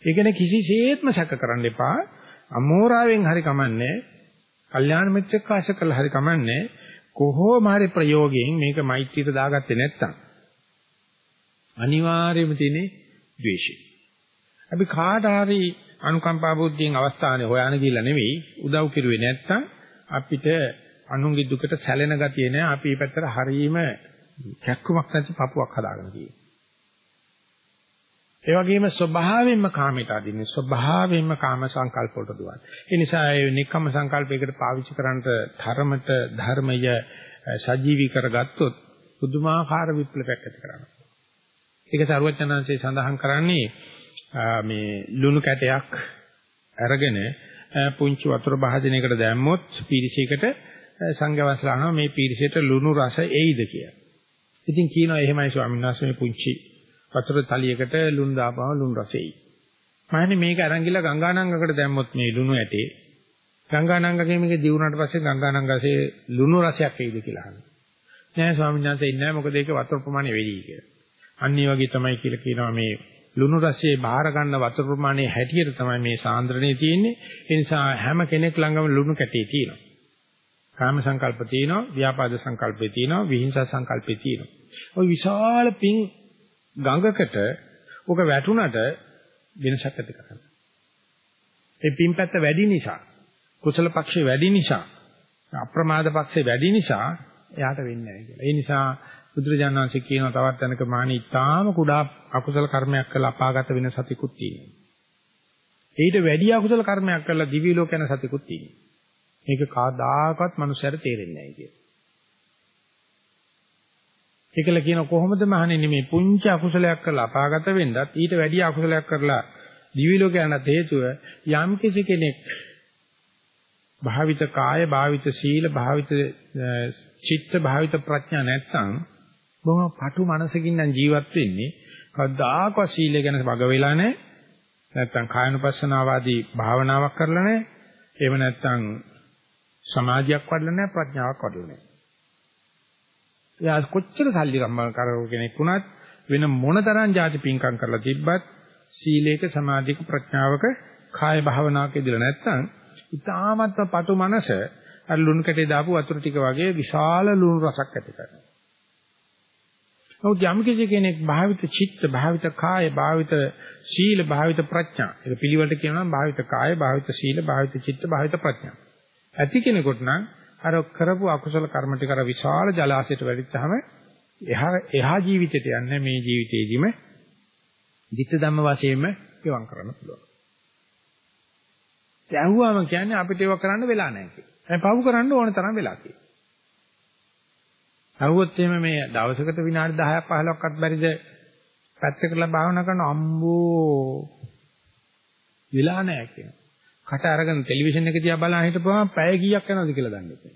ඒ කියන්නේ කිසිසේත්ම සැක කරන්න එපා. අමෝරාවෙන් හරි කමන්නේ. කල්යාණ මිත්‍රෙක් ආශ කළා හරි කමන්නේ. කොහොම හරි ප්‍රයෝගයෙන් මේක මෛත්‍රියට දාගත්තේ නැත්තම් අනිවාර්යයෙන්ම තියෙන්නේ ද්වේෂය. අපි කාට හරි අනුකම්පා බුද්ධියෙන් අවස්ථානේ හොයන්න ගිහිල්ලා නෙවෙයි උදව් කිරුවේ නැත්තම් අපිට අනුන්ගේ දුකට සැලෙන ගතිය නෑ අපි මේ පැත්තට හරීම කැක්කුමක් නැති පපුවක් හදාගෙන තියෙනවා. ඒ වගේම ස්වභාවයෙන්ම කාමයට අදින්නේ ස්වභාවයෙන්ම කාම සංකල්ප වලට දුවන. ඒ නිසා ඒ නික්කම සංකල්පයකට පාවිච්චි කරන්නට ධර්මත ධර්මය සජීවී කරගත්තොත් පුදුමාකාර විප්ලවයක් ඇති කරනවා. ඒක සරුවචනංශේ සඳහන් කරන්නේ මේ ලුණු කැටයක් අරගෙන පුංචි වතුර භාජනයකට දැම්මොත් පීරිසයකට සංඝවස්ලානවා මේ පීරිසයට ලුණු රස එයිද කියලා. ඉතින් කියනවා එහෙමයි ස්වාමීන් වහන්සේ මේ පුංචි වතුර තලියකට ලුණු දාපුවම ලුණු රස එයි. මහන්නේ මේක අරන් ගිහලා ගංගානංගකට දැම්මොත් මේ ලුණු ඇටේ ගංගානංගගේ මේක දිනුනාට පස්සේ ගංගානංගසේ ලුණු රසයක් එයිද කියලා අහනවා. නෑ ස්වාමීන් වහන්සේ ඉන්නේ මොකද ඒක වතුර ප්‍රමාණය වැඩි කියලා. අන්න ඒ වගේ තමයි කියලා කියනවා මේ ලුණු රසයේ බාහිර ගන්න වතුර ප්‍රමාණයේ හැටියට තමයි මේ සාන්ද්‍රණය තියෙන්නේ. ඒ නිසා හැම කෙනෙක් ළඟම ලුණු කැටේ තියෙනවා. කාම සංකල්ප තියෙනවා, ව්‍යාපාද සංකල්පේ තියෙනවා, විහිංසා සංකල්පේ තියෙනවා. ওই විශාල පිං ගඟකට ඔක වැටුණට වෙනසක් ඇති කරගන්න. ඒ පින්පැත්ත වැඩි නිසා, කුසල පක්ෂේ වැඩි නිසා, අප්‍රමාද පක්ෂේ වැඩි නිසා එයාට වෙන්නේ නැහැ කියලා. ඒ නිසා බුදුරජාණන් වහන්සේ කියනවා තවත් තැනක මානි ඊටාම කුඩා අකුසල කර්මයක් කළා අපාගත වෙන සතිකුත් තියෙනවා. ඊට වැඩි අකුසල කර්මයක් කළා දිවි ලෝක යන සතිකුත් තියෙනවා. මේක කවදාකවත් මනුස්සයර තේරෙන්නේ නැහැ කියලා. ඒකල කියන කොහොමද මහණෙනි මේ පුංචි අකුසලයක් කරලා අපාගත වෙන්නත් ඊට වැඩි අකුසලයක් කරලා දිවි ලෝක යනත් හේතුව යම් කිසි කෙනෙක් භාවිත කාය භාවිත සීල භාවිත චිත්ත භාවිත ප්‍රඥා නැත්තම් බොහොම පටු මනසකින් නම් ජීවත් වෙන්නේ කවදාකවත් සීලය ගැන වග වෙලා නැහැ. නැත්තම් කායනුපස්සනාවාදී භාවනාවක් කරලා නැහැ. එහෙම නැත්තම් සමාධියක් වඩලා නැහැ ප්‍රඥාවක් වඩලා නැහැ. එයා කොච්චර සල්ලි කම්ම කරව කෙනෙක් වුණත් වෙන මොන තරම් ಜಾති පිංකම් කරලා තිබ්බත් සීලේක සමාධික ප්‍රඥාවක කාය භාවනාවක ඉදලා නැත්තම් ඉතාමත්ම පටු මනස අර ලුණු කැටේ දාපු වතුර ටික වගේ විශාල ලුණු රසක් ඇති කරනවා. නමුත් යම් කිසි කෙනෙක් භාවිත චිත්ත, භාවිත කාය, භාවිත සීල, භාවිත ප්‍රඥා. ඒක පිළිවෙලට කියනවා භාවිත කාය, භාවිත සීල, භාවිත චිත්ත, භාවිත ප්‍රඥා. ඇති කෙනෙකුට නම් අර කරපු අකුසල කර්ම ටික අර විශාල ජලාශයට වැඩිච්චාම එහා එහා ජීවිතයට යන්නේ මේ ජීවිතේදීම ධිට්ඨ ධම්ම වශයෙන්ම ගෙවම් කරන්න පුළුවන්. ඇහුවාම කියන්නේ අපිට ඒව කරන්න වෙලා නැහැ කියලා. දැන් පව් කරන්න ඕන තරම් වෙලා කියලා. ඇහුවොත් එහෙම මේ දවසකට විනාඩි 10ක් 15ක්වත් බැරිද පැත්තකට භාවනා කරන අම්බෝ වෙලා නැහැ කියනවා. කට අරගෙන ටෙලිවිෂන් එක දිහා බලන හිටපුවම පැය කීයක් යනවද කියලා දන්නේ නැහැ.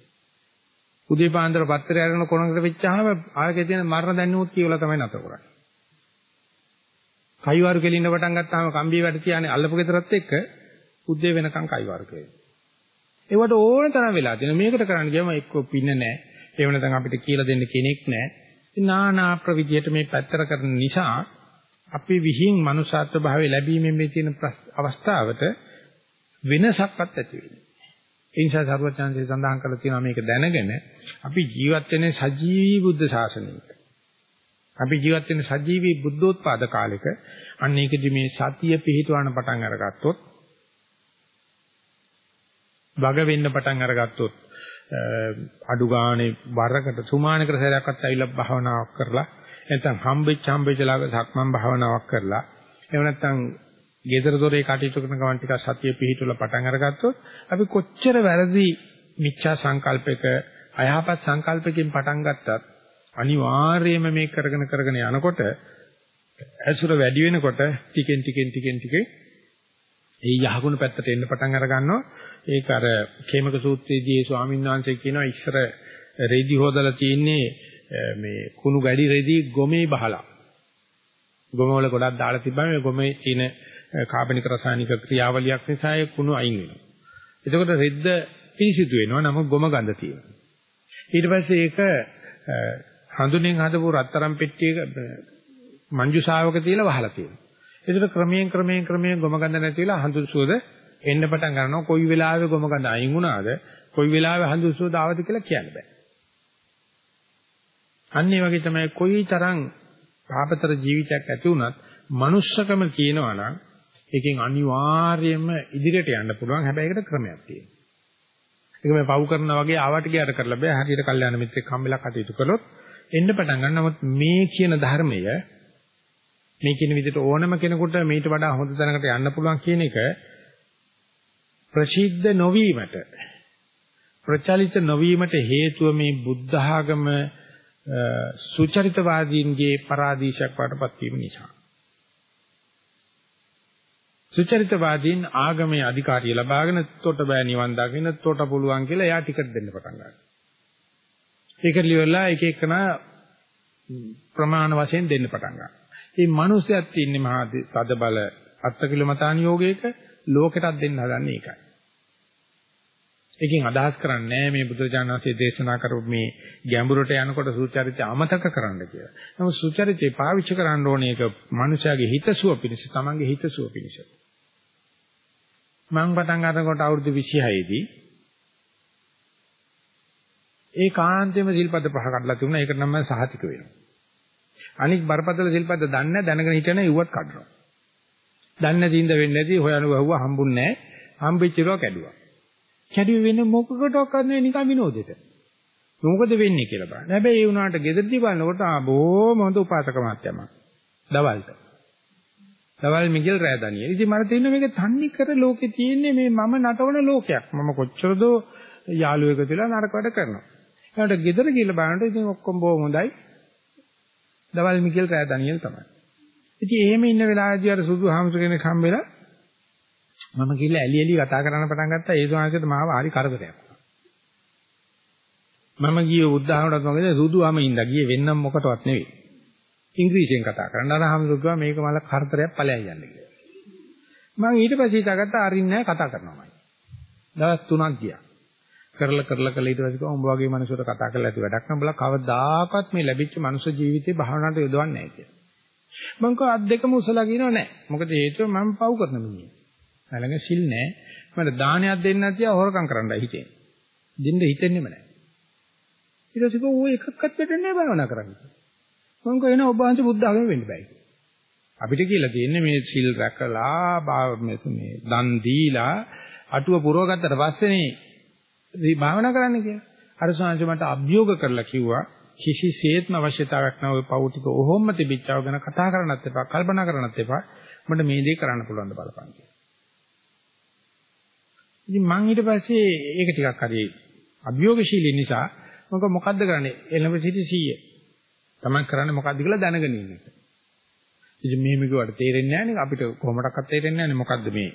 උදේ පාන්දර පත්තරය අරගෙන කොනකට වෙච්චාම ආයෙත් තියෙන මරණ දැන්නුත් කියලා තමයි නැතර කරන්නේ. කයිවාරු කෙලින්න පටන් ගත්තාම කම්බිය වැඩ තියානේ අල්ලපු ගෙදරත් එක්ක උදේ වෙනකන් කයිවාරු කෙලින්න. ඒවට ඕන තරම් වෙලා තියෙනවා. මේකට කරන්න ගියම එක්ක පින්න නැහැ. ඒව නැත්නම් අපිට කියලා දෙන්න කෙනෙක් නැහැ. නානා ප්‍රවිධියට මේ පැත්තර කරන නිසා අපි විහිං මනුෂ්‍යත්ව භාවය ලැබීමෙන් මේ තියෙන අවස්ථාවට වෙනසක්වත් ඇති වෙන්නේ. ඒ නිසා සරුවචාන්සේ සඳහන් කරලා තියෙනවා මේක දැනගෙන අපි ජීවත් වෙන්නේ සජීවී බුද්ධ ශාසනයක. අපි ජීවත් වෙන්නේ සජීවී බුද්ධෝත්පාද කාලෙක. අන්න ඒකදී මේ සතිය පිහිටවන පටන් අරගත්තොත් වග වෙන්න පටන් අරගත්තොත් අඩු ගානේ වරකට සුමානකට සැරයක්වත් ඇවිල්ලා භාවනාවක් කරලා නැත්නම් හම්බෙච්ච හම්බෙච්ච ලාග සක්මන් භාවනාවක් කරලා එහෙම නැත්නම් ගෙදර දොරේ කටයුතු කරන ගමන් ටිකක් සතිය පිහිටුවලා පටන් අරගත්තොත් අපි කොච්චර වැරදි මිච්ඡා සංකල්පයක අයහපත් සංකල්පකින් පටන් ගත්තත් අනිවාර්යයෙන්ම මේ කරගෙන කරගෙන යනකොට ඇසුර වැඩි වෙනකොට ටිකෙන් ටිකෙන් ටිකෙන් ටිකෙන් ඒ යහගුණ පැත්තට එන්න පටන් අර ගන්නවා. ඒක අර කේමක සූත්‍රයේදී ස්වාමීන් වහන්සේ කියනවා ඉස්සර රෙදි හොදලා තියෙන්නේ මේ කුණු ගැඩි රෙදි ගොමේ බහලා. ගොම වල ගොඩක් දාලා තිබ්බම මේ ගොමේ තියෙන කාබනික රසායනික ක්‍රියාවලියක් නිසා ඒ කුණු අයින් වෙනවා. එතකොට රෙද්ද පිරිසිදු වෙනවා නමුත් ගොම ගඳ තියෙනවා. ඊට පස්සේ ඒක හඳුනෙන් හදපු රත්තරන් පෙට්ටියක මංජු ශාවක තියලා වහලා තියෙනවා. ඒකට ක්‍රමයෙන් ක්‍රමයෙන් ක්‍රමයෙන් ගොම ගඳ නැති වෙලා හඳුන් සුවඳ එන්න පටන් ගන්නවා. කොයි වෙලාවෙ ගොම ගඳ අයින් වුණාද කොයි වෙලාවෙ හඳුන් සුවඳ ආවද කියලා කියන්න බෑ. අන්න ඒ වගේ තමයි කොයි තරම් පාපතර ජීවිතයක් ඇති වුණත් manussකම කියනවා නම් ඒකෙන් අනිවාර්යයෙන්ම ඉදිරියට යන්න පුළුවන්. හැබැයි ඒකට ක්‍රමයක් තියෙනවා. ඒක මේ පව් කරනා වගේ ආවට ගියට කරලා බෑ. හරියට කල්යාණ මිත්‍රෙක් හම්බෙලා කටයුතු කළොත් එන්න පටන් ගන්න. නමුත් මේ කියන ධර්මය මේ කියන විදිහට ඕනම කෙනෙකුට මීට වඩා හොඳ තැනකට යන්න පුළුවන් කියන එක ප්‍රසිද්ධ නොවීමට ප්‍රචලිත නොවීමට හේතුව මේ බුද්ධ ආගම සුචරිතවාදීන්ගේ පරාදීශයක් වඩපත් වීම නිසා. සුචරිතවාදීන් ආගමේ අධිකාරිය ලබාගෙන තොට බෑ නිවන් දකින්න තොට පුළුවන් කියලා එයා ටිකට් දෙන්න පටන් ගන්නවා. ඒක ලියවලා එක එකනා ප්‍රමාණ වශයෙන් දෙන්න පටන් ගන්නවා. මේ මිනිස්සුත් ඉන්නේ මහා තද බල අත්කිලමතාන යෝගයක ලෝකෙටත් දෙන්න හදන්නේ ඒකයි. ඒකෙන් අදහස් කරන්නේ මේ බුදුරජාණන් වහන්සේ දේශනා කරපු මේ ගැඹුරට යනකොට සුචරිතය අමතක කරන්න කියලා. නමුත් සුචරිතය පාවිච්චි කරන්න ඕනේ ඒක මනුෂයාගේ හිතසුව පිණිස, තමන්ගේ හිතසුව පිණිස. මම පටන් ගන්නකොට අවුරුදු 26 දී ඒ කාන්තේම සිල්පද පහ කඩලා තිබුණා. ඒකට නම් මම සහතික වෙනවා. අනික් බරපතල සිල්පද දන්නේ දැනගෙන හිටන ඉව්වත් කඩනවා. දන්නේ දින්ද වෙන්නේ නැති හොයන බහුව හම්බුන්නේ නැහැ. හම්බෙච්චිරව කැඩුවා. කැඩුවේ වෙන මොකකටවත් නෙවෙයි නිකන් විනෝදෙට. මොකද වෙන්නේ කියලා බලන්න. හැබැයි ඒ වුණාට ගෙදරදී බලනකොට ආ බොහොම හොඳ උපාසක මාත්‍යම. දවල්ට. දවල් මිගෙල් රෑ දනියෙ. ඉතින් මට තේරෙනවා මේක තන්නේ කර ලෝකේ තියෙන්නේ මේ මම නටවන ලෝකයක්. මම කොච්චරද යාළුවෙක් කියලා නරක වැඩ කරනවා. ඒකට ගෙදර ගිහලා බලනකොට ඉතින් ඔක්කොම බොහොම හොඳයි. දවල් මිගෙල් රෑ දනියෙල් තමයි. ඉතින් එහෙම ඉන්න වෙලාවදී අර සුදු හාමුදුර කෙනෙක් හම්බෙලා මම ගිහලා ඇලි ඇලි කතා කරන්න පටන් ගත්තා ඒ ස්වාමීන්ට මාව හරි කරදරයක්. මම ගියේ බුද්ධහමඩත් මොකද සුදුවම ඉඳලා ගියේ වෙන්නම් මොකටවත් නෙවෙයි. ඉංග්‍රීසියෙන් කතා කරන්න අර හම්දුවා මේක මල කරදරයක් ඵලයන් යන්න කියලා. මම ඊට පස්සේ හිතාගත්තා අරින්නේ කතා කරනවාමයි. දවස් 3ක් ගියා. කරලා කරලා කළා ඊට පස්සේ කිව්වා උඹ වගේ මිනිසුන්ට කතා කරලා ඇති වැඩක් නෑ බලලා කවදාකවත් මේ ලැබිච්ච මනුෂ්‍ය ජීවිතේ භාවනාවට යොදවන්නේ නැහැ කියලා. මං කව අත් දෙකම උසලා කියනවා නෑ. මොකද හේතුව මම පව් කරන මිනිහෙක්. ළඟ සිල් නැහැ. මට දානයක් දෙන්න නැතිව හොරකම් කරන්නයි හිතෙන්නේ. දෙන්න හිතෙන්නෙම නැහැ. ඊට පස්සේ කෝ ඔය එකක්වත් වැටෙන්නේ නැහැ භාවනා කරන්නේ. මම කෝ එන ඔබ වහන්සේ බුද්ධ ආගම වෙන්න බෑ කියලා. අපිට කියලා තියෙන්නේ මේ සිල් රැකලා මේ දන් දීලා අටුව පුරවගත්තට පස්සේනේ මේ භාවනා කරන්න කියලා. අර ස්වාමීන් මට අභියෝග කරලා කිව්වා කිසිසේත්ම අවශ්‍යතාවයක් නැව ඔය පෞටික ඔහොම තිබිච්චව ගැන කතා කරන්නත් එපා කල්පනා කරන්නත් එපා මට මේ දේ කරන්න පුළුවන් ද බලපන් කියලා. ඉතින් මං ඊට පස්සේ ඒක ටිකක් හරි අභියෝගශීලී නිසා මොකද මොකද්ද කරන්නේ එළඹ සිටි 100. තමන් කරන්නේ මොකද්ද කියලා දැනගෙන ඉන්න එක. ඉතින් මෙහෙම කිව්වට තේරෙන්නේ නැහැ නේ අපිට කොහොමඩක්වත් තේරෙන්නේ නැහැ මොකද්ද මේ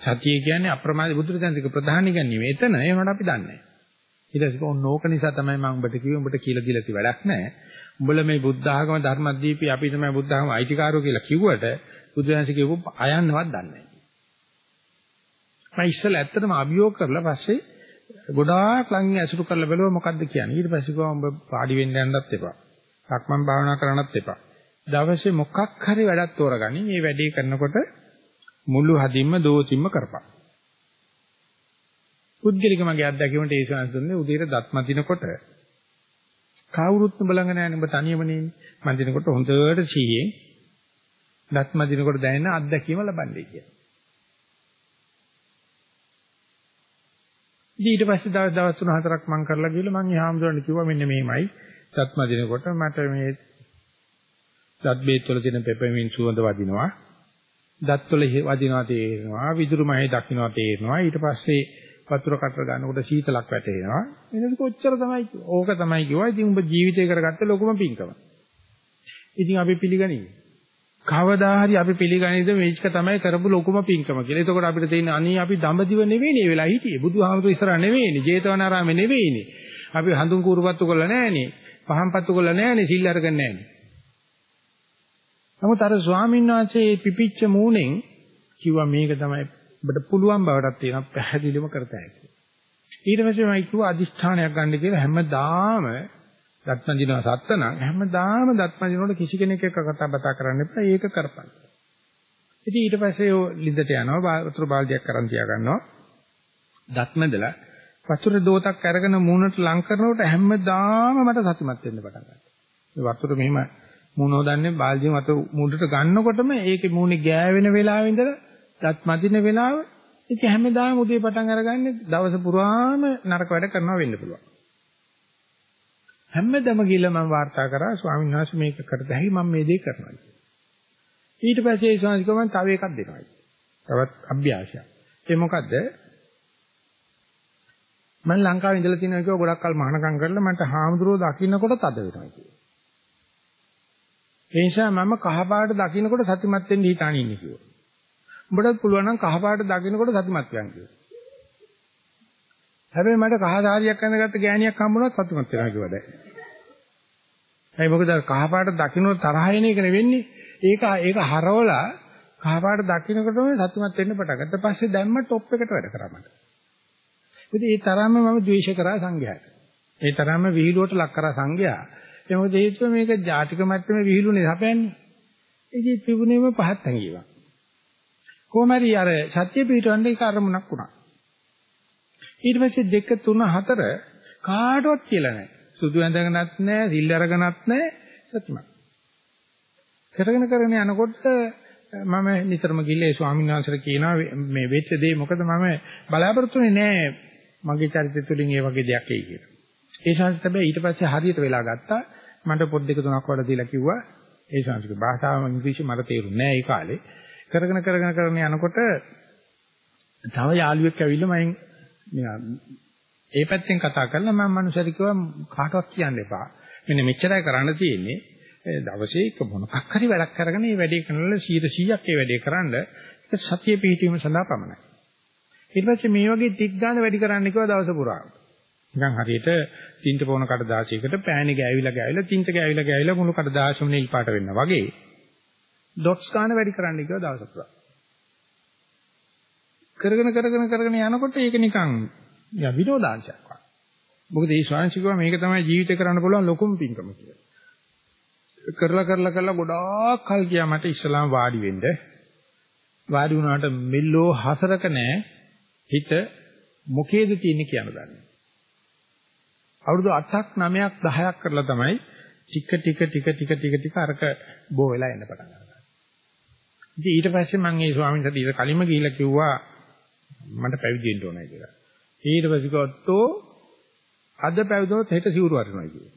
සතිය කියන්නේ අප්‍රමාද බුදුරජාණන්ගේ ප්‍රධාන ඉගැන්වීම. එතන ඒවට අපි දන්නේ නැහැ. ඊට පස්සේ ඕනෝක නිසා තමයි මම ඔබට කිව්වේ ඔබට කියලා දීලා ති වැඩක් නැහැ. උඹලා මේ බුද්ධ ආගම ධර්මදීපී අපි තමයි බුද්ධ ආගම අයිතිකාරෝ කියලා කිව්වට බුදුරජාණන් කියපු අයන්නවත් දන්නේ නැහැ. මම ඉස්සෙල්ලා ඇත්තටම අභියෝග කරලා පස්සේ ගොඩාක් ළඟින් ඇසුරු කරලා බැලුවා මොකද්ද කියන්නේ. ඊට පස්සේ කිව්වා උඹ පාඩි වෙන්න යන්නත් එපා. සක්මන් භාවනා කරන්නත් එපා. දවසේ මොකක් හරි වැඩක් තෝරගනි. මේ වැඩේ කරනකොට මුළු හදින්ම දෝතිම්ම කරපන්. පුද්ගලික මගේ අත්දැකීමට ඒ සංසුන්නේ උදේට දත් මදිනකොට කවුරුත් බලංග නැහැ නේ ඔබ තනියම නේ. මදිනකොට හොඳට සීයෙන් දත් මදිනකොට දැනෙන අත්දැකීම ලබන්නේ කියලා. ඊට පස්සේ දවස් දවස් 3-4ක් මම කරලා ගිහලා මම ඊහාම්දුරන් කිව්වා මෙන්න මෙහෙමයි. සත්ම දිනකොට මට මේ දත් බේත් වල තියෙන පෙපමින් සුවඳ වදිනවා. දත් වල වදිනවා තේරෙනවා. විදුරු මහේ දකින්නවා තේරෙනවා. ඊට පස්සේ වතුර කතර ගන්නකොට සීතලක් වැටෙනවා. එනකොට කොච්චර තමයි ඕක තමයි කිව්වා. ඉතින් උඹ ජීවිතේ කරගත්ත ලොකුම පිංකම. ඉතින් අපි පිළිගනිමු. කවදා හරි අපි පිළිගන්නේද මේක තමයි කරපු ලොකුම පිංකම කියලා. එතකොට අපිට තියෙන අනී අපි දඹදිව නෙවෙයිනේ ඒ වෙලාව හිටියේ. බුදුහාමුදුරු ඉස්සරහ නෙවෙයිනේ. ජේතවනාරාමේ නෙවෙයිනේ. අපි හඳුන් කූරුපත්තු කරලා නැහනේ. පහම්පත්තු කරලා නැහනේ. සිල් අරගෙන නැහනේ. නමුත් අර ස්වාමීන් වහන්සේ පිපිච්ච මූණෙන් කිව්වා මේක තමයි ඔබට පුළුවන් බවටත් තියෙනවා පැහැදිලිවම කරතයි. ඊට පස්සේ මම කිව්වා අදිෂ්ඨානයක් ගන්න කියලා හැමදාම දත්මදිනවා සත්තනම් හැමදාම දත්මදිනකොට කිසි කෙනෙක් එක්ක කතා බතා කරන්න එපා ඒක කරපන්. ඉතින් ඊට පස්සේ ඔය ලිඳට යනවා වතුර බාල්දියක් කරන් තියා ගන්නවා. දත්මදලා වතුර දෝතක් අරගෙන මූණට ලං කරනකොට හැමදාම මට සතුටුමත් වෙන්න පටන් ගත්තා. මේ වතුර මෙහෙම මූණ හොදන්නේ බාල්දියෙන් වතුර මූණට ගන්නකොටම ඒකේ මූණේ ගෑවෙන වෙලාවෙ ඉඳලා දත් මදින වෙලාව ඒක හැමදාම උදේ පටන් අරගන්නේ දවස පුරාම නරක වැඩ කරනවා වෙන්න පුළුවන්. හැමදම ගිහලා මම වාර්තා කරා ස්වාමීන් වහන්සේ මේක කරදැයි මම මේ දේ කරනවා ඊට පස්සේ ඒ ස්වාමීන් වහන්සේ තව එකක් දෙනවා තවත් අභ්‍යාසයක් ඒ මොකද්ද මම ලංකාවේ ඉඳලා තියෙනවා කිව්ව ගොඩක් කල් මහානකම් කරලා මට හාමුදුරුවෝ දකින්නකොට තද වෙනවා කිව්වා ඒ නිසා මම කහපාට දකින්නකොට සතිමත් වෙන්න හිතාන ඉන්නේ කිව්වා උඹටත් පුළුවන් නම් කහපාට දකින්නකොට සතිමත් වෙන්න කිව්වා හැබැයි මට කහදාරියක් අඳගත්ත ගෑණියක් හම්බුනොත් සතුටුමත් වෙනවා කිව්වා දැන්. ඒ මොකද කහපාට දකින්න තරහ එන එක නෙවෙන්නේ. ඒක ඒක හරවලා කහපාට දකින්නකොටම සතුටුමත් වෙන්න පටන් ගත්තා. පස්සේ දැම්ම টොප් එකට වැඩ කරා මට. ඉතින් ඒ තරම්ම මම ද්වේෂ කරා සංඝයාට. ඒ තරම්ම විහිළුවට ලක් කරා සංඝයා. ඒ මොකද හේතුව මේක ජාතික මට්ටමේ විහිළුනේ හපන්නේ. ඉතින් තිබුණේම පහත් හැංගීමක්. කොහොම හරි අර සත්‍ය පිටවන්නේ ඒක අරමුණක් වුණා. ඊට පස්සේ 2 3 4 කාටවත් කියලා නැහැ. සුදු ඇඳගෙනත් නැහැ, සිල් අරගෙනත් නැහැ, සත්‍යමත්. කරගෙන කරගෙන යනකොට මම නිතරම ගිහලා ඒ ස්වාමීන් වහන්සේට කියනවා මේ වෙච්ච දේ මොකද මම බලාපොරොත්තු වෙන්නේ නැහැ මගේ චරිතය තුළින් ඒ වගේ දෙයක් එයි කියලා. ඒ ශාස්ත්‍ර හැබැයි ඊට පස්සේ හරියට වෙලා ගත්තා. මට පොත් දෙක තුනක් වඩා දීලා කිව්වා ඒ ශාස්ත්‍රික භාෂාව ඉංග්‍රීසි මට තේරුන්නේ නැහැ ඒ කාලේ. කරගෙන කරගෙන කරගෙන යනකොට තව යාළුවෙක් ඇවිල්ලා මම ඒ පැත්තෙන් කතා කරලා මම මනුස්සයෙක් කිව්වා කාටවත් කියන්න එපා. මෙන්න මෙච්චරයි කරන්න තියෙන්නේ. දවසේ එක මොනක් හරි වැඩක් කරගෙන මේ වැඩේ කරනකොට 100%ක් ඒ වැඩේ කරන්න ඒක සතිය පිහිටීම සඳහා පමණයි. ඊට පස්සේ මේ වගේ ටික් ගන්න වැඩි කරන්න කිව්වා දවස පුරා. නිකන් හරියට තින්ත පොන කඩදාසියකට පෑණි ගෑවිලා ගෑවිලා තින්ත ගෑවිලා ගෑවිලා මුළු කඩදාසියම නිල් පාට වෙනවා වගේ. ඩොට්ස් ගන්න වැඩි කරන්න කිව්වා දවස පුරා. කරගෙන කරගෙන කරගෙන යනකොට ඒක නිකන් යා විනෝදාංශයක් වගේ. මොකද මේ ශාංශිකව මේක තමයි ජීවිතේ කරන්න පුළුවන් ලොකුම පින්කම කියලා. කරලා කරලා කරලා ගොඩාක් කල් ගියා මට ඉස්ලාම් වාඩි වෙන්න. වාඩි වුණාට මෙල්ලෝ හසරක නැහැ. හිත මොකේද තියෙන්නේ කියන දන්නේ. අවුරුදු 8ක් 9ක් 10ක් කරලා තමයි ටික ටික ටික ටික ටික ටික අරක බෝ වෙලා එන්න පටන් ගන්නවා. ඉතින් ඊට පස්සේ මම මේ ස්වාමීන් වහන්සේට ඊට කලින්ම ගිහිල්ලා කිව්වා මට පැවිදි වෙන්න ඕනයි කියලා. ඊට පස්සේ කිව්වොත් අද පැවිදුනොත් හෙට සිවුරු අරිනවා කියලා.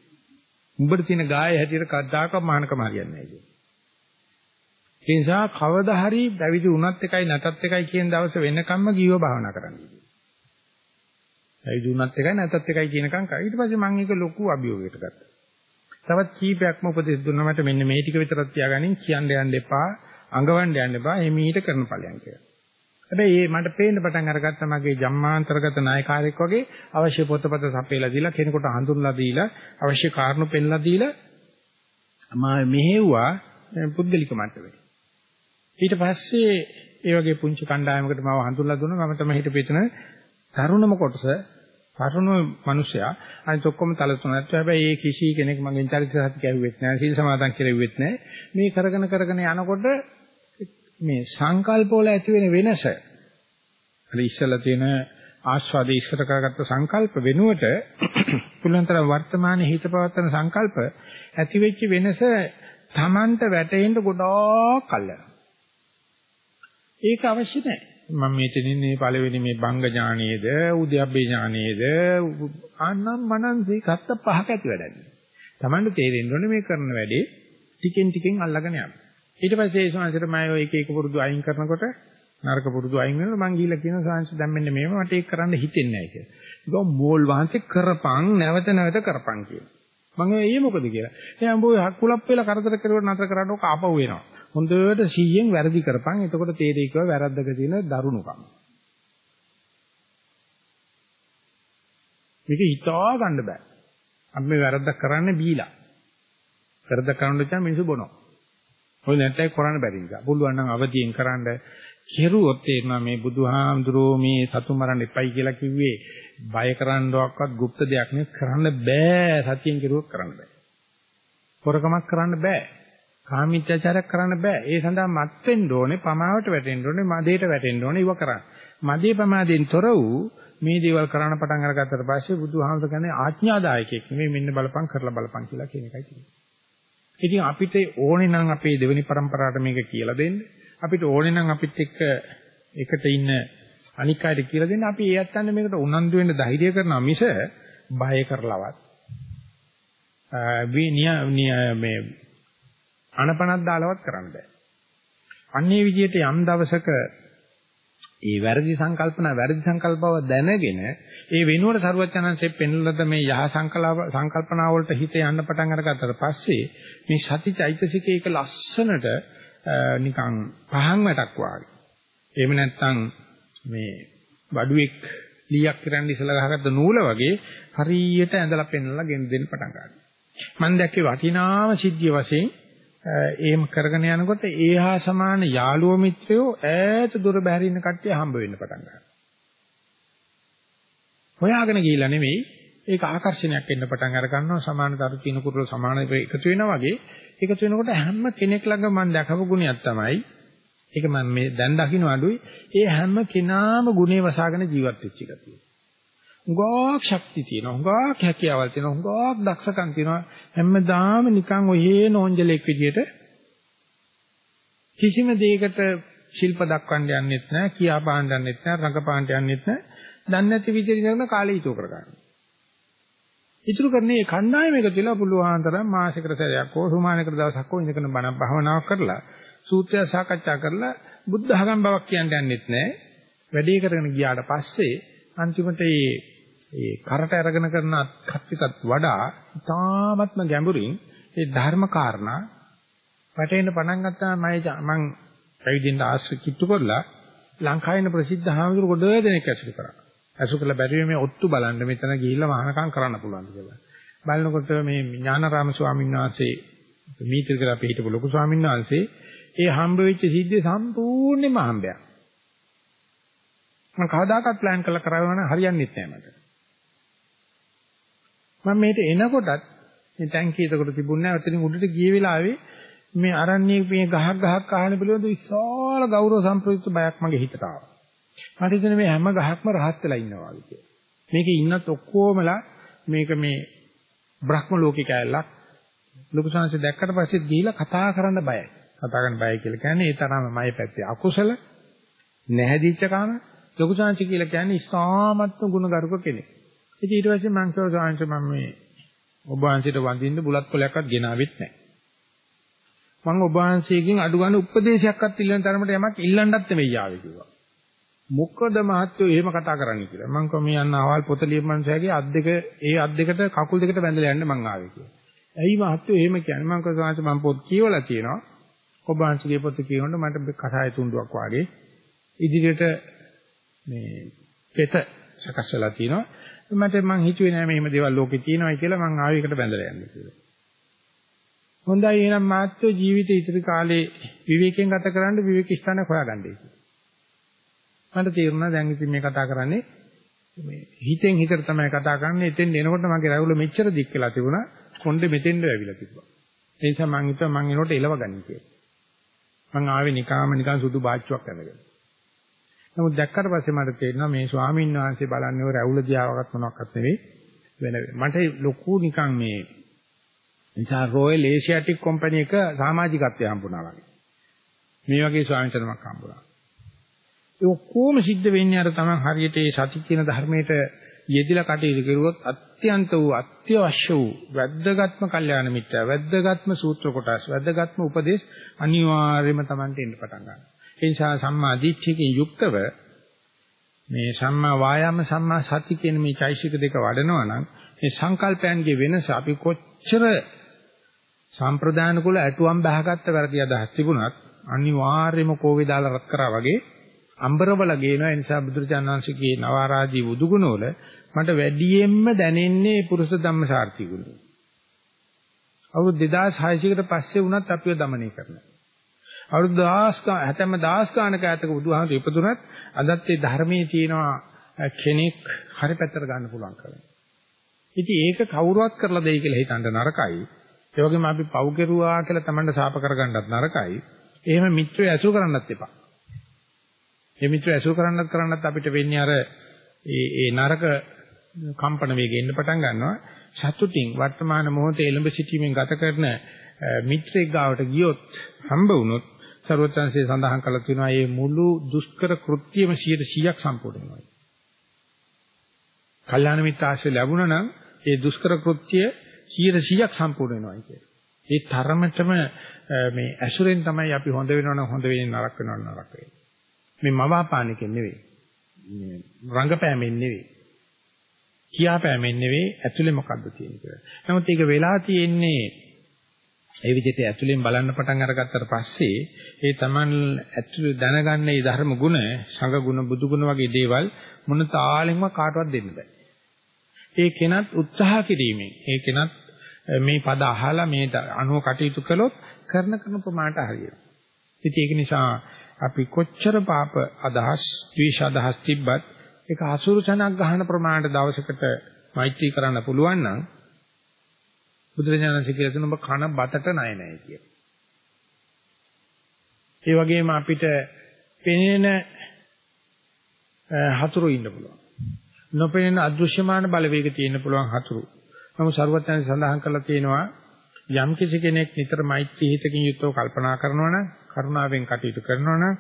උඹට තියෙන ගාය හැටියට කද්දාක මහානකම හරියන්නේ නැහැ කියලා. ඒ නිසා කවදා හරි පැවිදි වුණත් එකයි නැතත් එකයි කියන දවස වෙනකම්ම ගියව භාවනා කරන්න. පැවිදි වුණත් එකයි නැතත් එකයි කියනකම් කරා. ඊට පස්සේ මම ඒක ලොකු අභියෝගයකට ගත්තා. තවත් කීපයක්ම උපදෙස් දුන්නා මට මෙන්න මේ ටික විතරක් තියාගනින් කියන්න යන්න එපා, අඟවන්න යන්න එපා, එමීට කරන ඵලයන් කියලා. හැබැයි මේ මට පේන්න පටන් අරගත්ත මගේ ජම්මාන්තරගත නායකාරයෙක් වගේ අවශ්‍ය පොතපත සපයලා දීලා කෙනෙකුට හඳුන්ලා දීලා අවශ්‍ය කාරණු පෙන්ලා දීලා මම මෙහෙව්වා පුද්ගලික මට්ටමේ. ඊට පස්සේ ඒ වගේ පුංචි කණ්ඩායමකට මම හඳුන්ලා දුන්නා. මම තමයි හිටපෙතන තරුණම කොටස තරුණ මිනිසයා අනිත් ඔක්කොම තලතුණත් හැබැයි ඒ කිසි කෙනෙක් මගෙන් චරිත සත්‍ය කැවුවෙත් නැහැ සීල සමාදන් කෙරෙව්වෙත් නැහැ. මේ කරගෙන කරගෙන යනකොට මේ සංකල්ප වල ඇති වෙන වෙනස අර ඉස්සලා තියෙන ආස්වාදේ ඉස්සර කරගත්ත සංකල්ප වෙනුවට පුලන්තර වර්තමානයේ හිත පවත්තන සංකල්ප ඇති වෙච්ච වෙනස Tamanට වැටෙන්න ගොඩාක් කල් ඒක අවශ්‍ය නැහැ. මම මෙතනින් මේ පළවෙනි මේ බංග ඥානයේද උද්‍යප්පේ ඥානයේද ආනම් මනන් දෙකත් පහක ඇති වැඩන්නේ. Tamanට තේරෙන්න ඕනේ මේ කරන වැඩේ ටිකෙන් ටිකෙන් අල්ලගෙන යන්න. ඊට පස්සේ ඒ ශාංශයට මම ඔය එක එක පුරුදු අයින් කරනකොට නරක පුරුදු අයින් වෙනකොට මං ගිහිල්ලා කියන ශාංශ දැන් මෙන්න මේව මට ඒක කරන්න හිතෙන්නේ නැහැ කියලා. ඒක මෝල් වහන්සේ කරපන් නැවත නැවත කරපන් කියලා. මම ඒ මොකද කියලා. එයා උඹ කුලප් වෙලා කරදර කරුවොත් නතර කරන්න ඕක ආපහු වෙනවා. හොඳට 100න් වැරදි කරපන්. එතකොට තේරෙයි කිව්වා වැරද්දක තියෙන දරුණුකම. මේක හිතා ගන්න බෑ. අපි මේ වැරද්දක් කරන්නේ බීලා. වැරද්දක් කරන්න දැන් මිනිස්සු බොනවා. ඔය නැත්නම් කරන්න බැරි නිසා. පුළුවන් නම් අවදියෙන් කරන්න කෙරුවොත් තේරෙනවා මේ බුදුහාමුදුරෝ මේ සතු මරන්න එපයි කියලා කිව්වේ බය කරන්නවක්වත් গুপ্ত දෙයක් නෙවෙයි කරන්න බෑ සතියෙන් කෙරුවොත් කරන්න බෑ. හොරකමක් කරන්න බෑ. කාමීත්‍යචාරයක් කරන්න බෑ. ඒ සඳහා මත් වෙන්න ඕනේ, පමාවට වැටෙන්න ඕනේ, මදේට වැටෙන්න ඕනේ ඉව කරන්න. මදේ ප්‍රමාදයෙන් තොර වූ මේ දේවල් කරන්න පටන් අරගත්තට පස්සේ බුදුහාමුදුර කියන්නේ ආඥාදායකෙක් නෙමෙයි මෙන්න බලපං කරලා බලපං කියලා කියන එකයි තියෙන්නේ. ඉතින් අපිට ඕනේ නම් අපේ දෙවෙනි પરම්පරාවට මේක කියලා දෙන්න. අපිට ඕනේ නම් අපිත් එක්ක එකට ඉන්න අනික් අයට කියලා දෙන්න. අපි ඒ අත්තන්න මේකට උනන්දු වෙන්න ධෛර්ය කරනවා මිස බය කරලවත්. මේ අනපනක් දාලවත් කරන්න බෑ. අන්නේ විදිහට යම් දවසක ඒ වැරදි සංකල්පන වැරදි සංකල්පව දැනගෙන ඒ වෙනුවට සරුවචනන්සේ පෙන්වලද මේ යහ සංකල්පනා වලට හිත යන්න පටන් අරගත්තට පස්සේ මේ සති චෛතසිකයක ලස්සනට නිකන් පහන් වැටක් වාගේ. එහෙම නැත්නම් මේ බඩුවෙක් ලීයක් කරන්න ඉස්සලා ගහගත්ත නූල වගේ හරියට ඇඳලා පෙන්වලා ගෙන දෙන්න පටන් ගන්නවා. මම දැක්කේ වටිනාම සිද්ධිය වශයෙන් එහෙම කරගෙන යනකොට ඒහා සමාන යාළුව මිත්‍රයෝ ඈත දුර බැහැර ඉන්න කට්ටිය හම්බ වෙන්න පටන් ගන්නවා. හොයාගෙන ගිහිල්ලා නෙමෙයි ඒක ආකර්ෂණයක් එන්න පටන් අර ගන්නවා සමාන තරු තින කුරුල සමාන එකතු වෙනා වගේ එකතු වෙනකොට හැම කෙනෙක් ළඟ මම දැකපු ගුණයක් තමයි ඒක මම මේ දැන් දකින්න අඩුයි ඒ හැම කෙනාම ගුණේ වසාගෙන ජීවත් වෙච්ච ගතිය. හුඟක් ශක්තිය තියෙනවා හුඟක් හැකියාවල් තියෙනවා හුඟක් දක්ෂකම් තියෙනවා හැමදාම නිකන් ඔයේ නෝන්ජලෙක් විදියට කිසිම දෙයකට ශිල්ප දක්වන්න යන්නෙත් නැහැ කියා පාන්න යන්නෙත් නැහැ රඟපාන්න යන්නෙත් නැහැ දන්නේ නැති විදිහට කරන කාලය ඉතුරු කරගන්න. ඉතුරු කරන්නේ කණ්ඩායම එකතු වෙලා පුළුවන් තරම් මාසිකට සැරයක් හෝ සුමානකට දවසක් හෝ ඉඳගෙන බණ භාවනාවක් කරලා සූත්‍රය සාකච්ඡා කරලා බුද්ධ ධර්ම බවක් කියන්න යන්නෙත් නැහැ. වැඩේ කරගෙන ගියාට පස්සේ අන්තිමට මේ ඒ කරට අරගෙන කරන කත්විකත් වඩා තාමත්ම ගැඹුරින් ඒ ධර්ම කාරණා වැටෙන්න පටන් ගත්තා මම මං පැවිදිින්න ආශ්‍රය කිට්ටු කරලා ලංකාවේ ඉන්න ප්‍රසිද්ධ හාමුදුරු ගොඩ දෙනෙක් ඇසුරු කරා. ඇසුරු කළ බැරි මේ ඔත්තු බලන්න මෙතන ගිහිල්ලා මහානකම් කරන්න පුළුවන් කියලා. බලනකොට මේ ඥානාරාම ස්වාමීන් වහන්සේ මීතර කියලා අපි හිටපු ලොකු ස්වාමීන් වහන්සේ ඒ හම්බ වෙච්ච සිද්ධිය සම්පූර්ණයෙන්ම හම්බයක්. මම කවදාකවත් ප්ලෑන් කරලා කරවන්න හරියන්නේ නැහැ මට. මම මේට එනකොටත් මේ ටැංකිය එතකොට තිබුණේ නැහැ. ඔතනින් උඩට ගිය වෙලාවේ මේ අරණ්‍යයේ මේ ගහක් ගහක් අහන පිළිවෙලද විශාල ගෞරව සම්ප්‍රයුක්ත බයක් මගේ හිතට ආවා. මට හිතෙන මේ හැම ගහක්ම රහත් වෙලා ඉන්නවා වගේ කියලා. මේකේ ඉන්නත් ඔක්කොමලා මේක මේ බ්‍රහ්ම ලෝකේ කැලලක් ලොකු සංහස දැක්කට පස්සේ ගිහිලා කතා කරන්න බයයි. කතා කරන්න බයයි කියලා කියන්නේ ඒ තරම මගේ පැත්තේ අකුසල නැහැදිච්ච කාම ලොකු සංහස කියලා කියන්නේ ඉස්හාමත්ව ගුණගරුක කෙනෙක්. ඉතින් ඊට පස්සේ මං කිව්වා සාංශ මම මේ ඔබ වහන්සේට වඳින්න බුලත් කොලයක්වත් ගෙනාවෙත් නැහැ. මම ඔබ වහන්සේගෙන් අඩු ගන්න උපදේශයක්වත් ඉල්ලන තරමට යමක් ඉල්ලන්නත් නෙවෙයි ආවේ කිව්වා. මොකද මහත්තයෝ එහෙම කතා කරන්නේ කියලා. මං කොහොම යන්න ආවල් පොත ලියපන්සෑගේ අත් දෙක ඒ අත් දෙකට කකුල් දෙකට බැඳලා යන්න මං ආවේ කියලා. ඇයි මහත්තයෝ එහෙම කියන්නේ? මං කිව්වා සාංශ මම පොත් කියවලා තියෙනවා. ඔබ වහන්සේගේ පොත කියනකොට මට කසාය තුණ්ඩුවක් වාගේ ඉදිරියට මේ පෙත සකස් වෙලා තියෙනවා. මට මං හිතුවේ නෑ මෙහෙම දේවල් ලෝකේ තියෙනවායි කියලා මං ආවේ එකට බැඳලා යන්න කියලා. හොඳයි එහෙනම් මාත්‍යෝ ජීවිතේ ඉතිරි කාලේ විවේකයෙන් ගත කරන්න විවේක ස්ථාන හොයාගන්නයි කියලා. මට තේරුණා දැන් ඉතින් මේ කතා කරන්නේ මේ හිතෙන් හිතට තමයි කතා කරන්නේ. එතෙන් එනකොට මගේ රැවුල මෙච්චර දික් වෙලා තිබුණා. කොණ්ඩේ මෙතෙන්ද ඇවිල්ලා තිබ්බා. ඒ නිසා මං හිතුවා මං එනකොට එලව ගන්න කියලා. මං ආවේ නිකාම නිකන් සුදු බාච්චුවක් අරගෙන. නමුත් දැක්කට පස්සේ මට තේරෙනවා මේ ස්වාමීන් වහන්සේ බලන්නේ ඔය රැවුල දිහාවකට මොනවත් නෙවෙයි වෙන මට ලොකු නිකන් මේ නිසා රොයල් ඒෂියාටික් කම්පැනි එක සමාජිකත්වය හම්බුණා වගේ. මේ වගේ ස්වාමීන් වහන්සේනමක් හම්බුණා. ඒ ඔක්කොම සිද්ධ වෙන්නේ අර තමයි හරියට මේ සති කියන ධර්මයට යෙදිලා කටයුතු කරුවොත් අත්‍යන්ත වූ අත්‍යවශ්‍ය වූ වැද්දගත්ම කල්යාණ මිත්‍ර වැද්දගත්ම සූත්‍ර කොටස් වැද්දගත්ම උපදේශ අනිවාර්යයෙන්ම Tamante එන්න පටන් ගන්නවා. ඒ නිසා සම්මා දිට්ඨියකින් යුක්තව මේ සම්මා වායාම සම්මා සති කියන මේ චෛසික දෙක වඩනවා නම් මේ සංකල්පයන්ගේ වෙනස අපි කොච්චර සම්ප්‍රදාන කුල ඇටුවම් බහගත්ත වැඩිය අදහස් තිබුණත් අනිවාර්යයෙන්ම කෝවේ දාලා රත් කරා වගේ අම්බරවල ගේනවා ඒ නිසා බුදුරජාණන් වහන්සේගේ නවආරාජී බුදුගුණ වල මට වැඩියෙන්ම දැනෙන්නේ පුරුෂ ධම්මසාර්ථී ගුණය. අවුරුදු 2600කට පස්සේ වුණත් අපිව দমনය කරනවා. අවුරුදු 10 හැතැම්ම 10 ගානක ඈතක බුදුහාමුදුරු ඉපදුනත් අදත් ඒ ධර්මයේ තියෙනවා කෙනෙක් හරි පැත්තට ගන්න පුළුවන් කරන්නේ. ඉතින් ඒක කවුරුවත් කරලා දෙයි කියලා හිතන්න නරකයි. ඒ වගේම අපි පව් කෙරුවා කියලා Tamanට සාප කරගන්නත් නරකයි. එහෙම මිත්‍රය ඇසුරු කරන්නත් එපා. මේ මිත්‍රය ඇසුරු කරන්නත් කරන්නත් අපිට වෙන්නේ අර ඒ ඒ නරක කම්පන වේගෙ එන්න පටන් ගන්නවා. සතුටින් වර්තමාන මොහොතේ එළඹ සිටීමෙන් ගත කරන මිත්‍රෙක් ගාවට ගියොත් හම්බ වුණොත් ਸਰවඥාන්සේ සඳහන් කළා තියෙනවා මේ මුළු දුෂ්කර කෘත්‍යෙම 100ක් සම්පූර්ණ වෙනවා. කල්යාණ මිත්‍ර ආශ්‍රය ලැබුණා නම් ඒ දුෂ්කර කෘත්‍ය 100ක් සම්පූර්ණ වෙනවා කියන්නේ. ඒ තරමටම මේ ඇසුරෙන් තමයි අපි හොඳ වෙනවනම් හොඳ වෙන්නේ නරක වෙනවනම් නරක වෙන්නේ. මේ මවාපානිකෙන් නෙවෙයි. මේ රංගපෑමෙන් නෙවෙයි. කියාපෑමෙන් නෙවෙයි ඇතුලේ මොකද්ද තියෙන්නේ කියලා. නමුත් ඒක වෙලා තියෙන්නේ ඒ විදිහට ඇතුලෙන් බලන්න පටන් අරගත්තට පස්සේ ඒ Taman ඇතුලේ දැනගන්න මේ ධර්ම ගුණ, සංඝ ගුණ, බුදු ගුණ වගේ දේවල් මොන තාලෙන්ම කාටවත් දෙන්න බෑ. ඒ කෙනත් උත්සාහ කිරීමෙන් ඒ කෙනත් මේ පද අහලා මේ අනුව කටයුතු කළොත් කරන කරන ප්‍රමාණයට හරියනවා. ඉතින් ඒක නිසා අපි කොච්චර පාප අදහස්, ද්වේෂ අදහස් තිබ්බත් ඒක අසුරු තනක් ගන්න ප්‍රමාණයට දවසකට මෛත්‍රී කරන්න පුළුවන් නම් බුදුරජාණන්සේ කියලා තුන ඔබ කන බතට ණය නැහැ කියලා. ඒ වගේම අපිට පෙනෙන හතුරු ඉන්න පුළුවන්. නොපෙනෙන අදෘශ්‍යමාන බලවේග තියෙන්න පුළුවන් හතුරු. නමුත් සරුවත්යන් සඳහන් කරලා තියෙනවා යම් කිසි කෙනෙක් නිතර මෛත්‍රී හිතකින් යුක්තව කල්පනා කරනවා නම් කරුණාවෙන් කටයුතු කරනවා නම්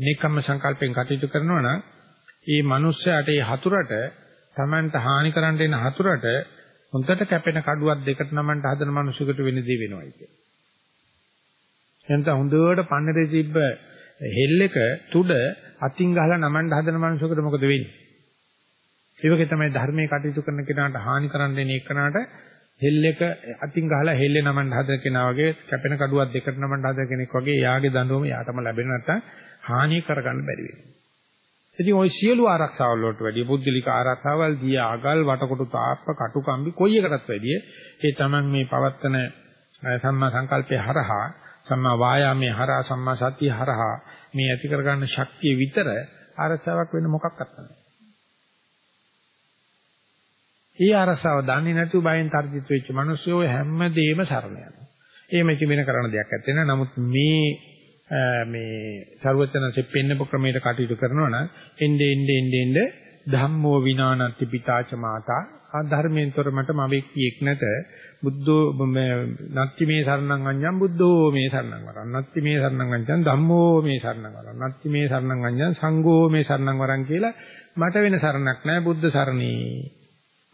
නිකම්ම සංකල්පෙන් කටයුතු කරනවා නම් මේ මනුස්සයාට මේ හතුරට Tamanට හානි කරන්න එන හතුරට හොන්දට කැපෙන කඩුවක් දෙකට නමන්න හදන මිනිසෙකුට වෙන දේ වෙනවයි කියන්නේ. එතන හොඳට පන්නරේ තිබ්බ හෙල්ලක තුඩ අතින් ගහලා නමන්න හදන මිනිසෙකුට මොකද වෙන්නේ? ඒ වගේ තමයි ධර්මයේ කටයුතු කරන කෙනාට හානි කරන්න දෙන එකනට හෙල්ලක අතින් ගහලා හෙල්ලේ නමන්න හදන කෙනා වගේ කැපෙන කඩුවක් දෙකට නමන්න හදන කෙනෙක් වගේ යාගේ දඬුවම යාටම ලැබෙන නැත්නම් හානිය කරගන්න බැරි වෙනවා. ඉතින් ওই සියලු ආරක්ෂාවල් වලට වැඩිය පුද්ගලික ආරක්ෂාවල් දිය අගල් වටකොටු තාප්ප කටුකම්බි කොයි එකටත් වැඩිය ඒ Taman මේ පවත්තන සම්මා සංකල්පයේ හරහා සම්මා වායාමයේ හරහා සම්මා සතිය හරහා මේ ඇති කරගන්න ශක්තිය විතර ආරක්ෂාවක් වෙන මොකක්වත් නැහැ. ඒ ආරක්ෂාව දන්නේ නැතුව බයෙන් තර්ජිත වෙච්ච මිනිස්සු හැමදේම සරණ යනවා. එහෙම ඉති වෙන කරන්න දෙයක් නැත්තේ නෑ. නමුත් මේ මේ ਸਰවචනanse පෙන්නපු ක්‍රමයට කටයුතු කරනවා නම් එnde ende ende ende ධම්මෝ විනානත්ති පිතාච මාතා. ආ ධර්මයෙන්තර මට මවෙක්ියෙක් නැත. බුද්ධෝ නත්ති මේ සරණං අඤ්ඤං බුද්ධෝ මේ සරණං වරං. නත්ති මේ සරණං අඤ්ඤං ධම්මෝ මේ සරණං වරං. නත්ති මේ සරණං අඤ්ඤං සංඝෝ මේ සරණං වරං කියලා මට වෙන සරණක් නැහැ බුද්ධ සරණී.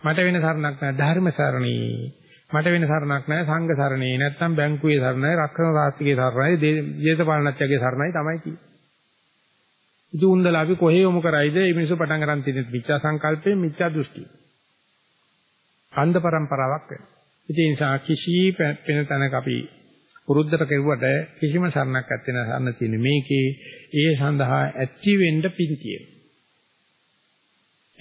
මට වෙන සරණක් නැහැ ධර්ම සරණී. මට වෙන සරණක් නැහැ සංඝ සරණේ නැත්නම් බැංකුවේ සරණයි රක්ෂණ රාජ්‍යයේ සරණයි දේශපාලනඥයගේ සරණයි තමයි කිව්වේ. ඉතින් උන්දලා අපි කොහේ යොමු කරයිද මේ මිනිස්සු පටන් ගන්න තියෙන මිත්‍යා සංකල්පයෙන් මිත්‍යා දෘෂ්ටි. අන්ධ પરම්පරාවක් වෙනවා. ඉතින් ඒ නිසා කිසි වෙන තැනක අපි පුරුද්දට කෙරුවට කිසිම සරණක් නැත්තේ නසන්න තියෙන මේකේ ඒ සඳහා ඇති වෙන්න පින් තියෙනවා.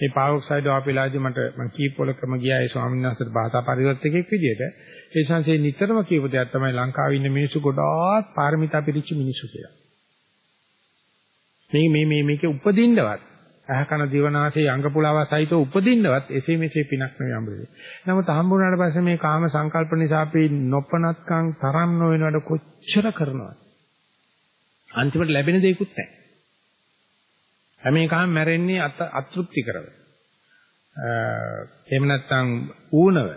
මේ පාවොක්සයිඩ් ආපෙලාදී මට මම කීපොලකම ගියා ඒ ස්වාමීන් වහන්සේට භාෂා පරිවර්තකෙක් විදියට ඒ සංසේ නිතරම කියපු දෙයක් තමයි ලංකාවේ ඉන්න මිනිස්සු ගොඩාක් පාරමිතා පිරිච්ච මිනිස්සු කියලා. මේ මේ මේ මේකේ උපදින්නවත් අහකන දිවනාසේ අංග පුලාව සහිතව උපදින්නවත් එසේ මෙසේ පිනක් නෙවෙයි හම්බෙන්නේ. නමුත් හම්බුනාට පස්සේ මේ කාම සංකල්ප නිසා අපි නොපනත්කම් තරම් නොවෙනවට කොච්චර කරනවද? අන්තිමට ලැබෙන දෙයක්වත් නැහැ. හැම එකම මැරෙන්නේ අතෘප්ති කරව. එහෙම නැත්නම් ඌනව.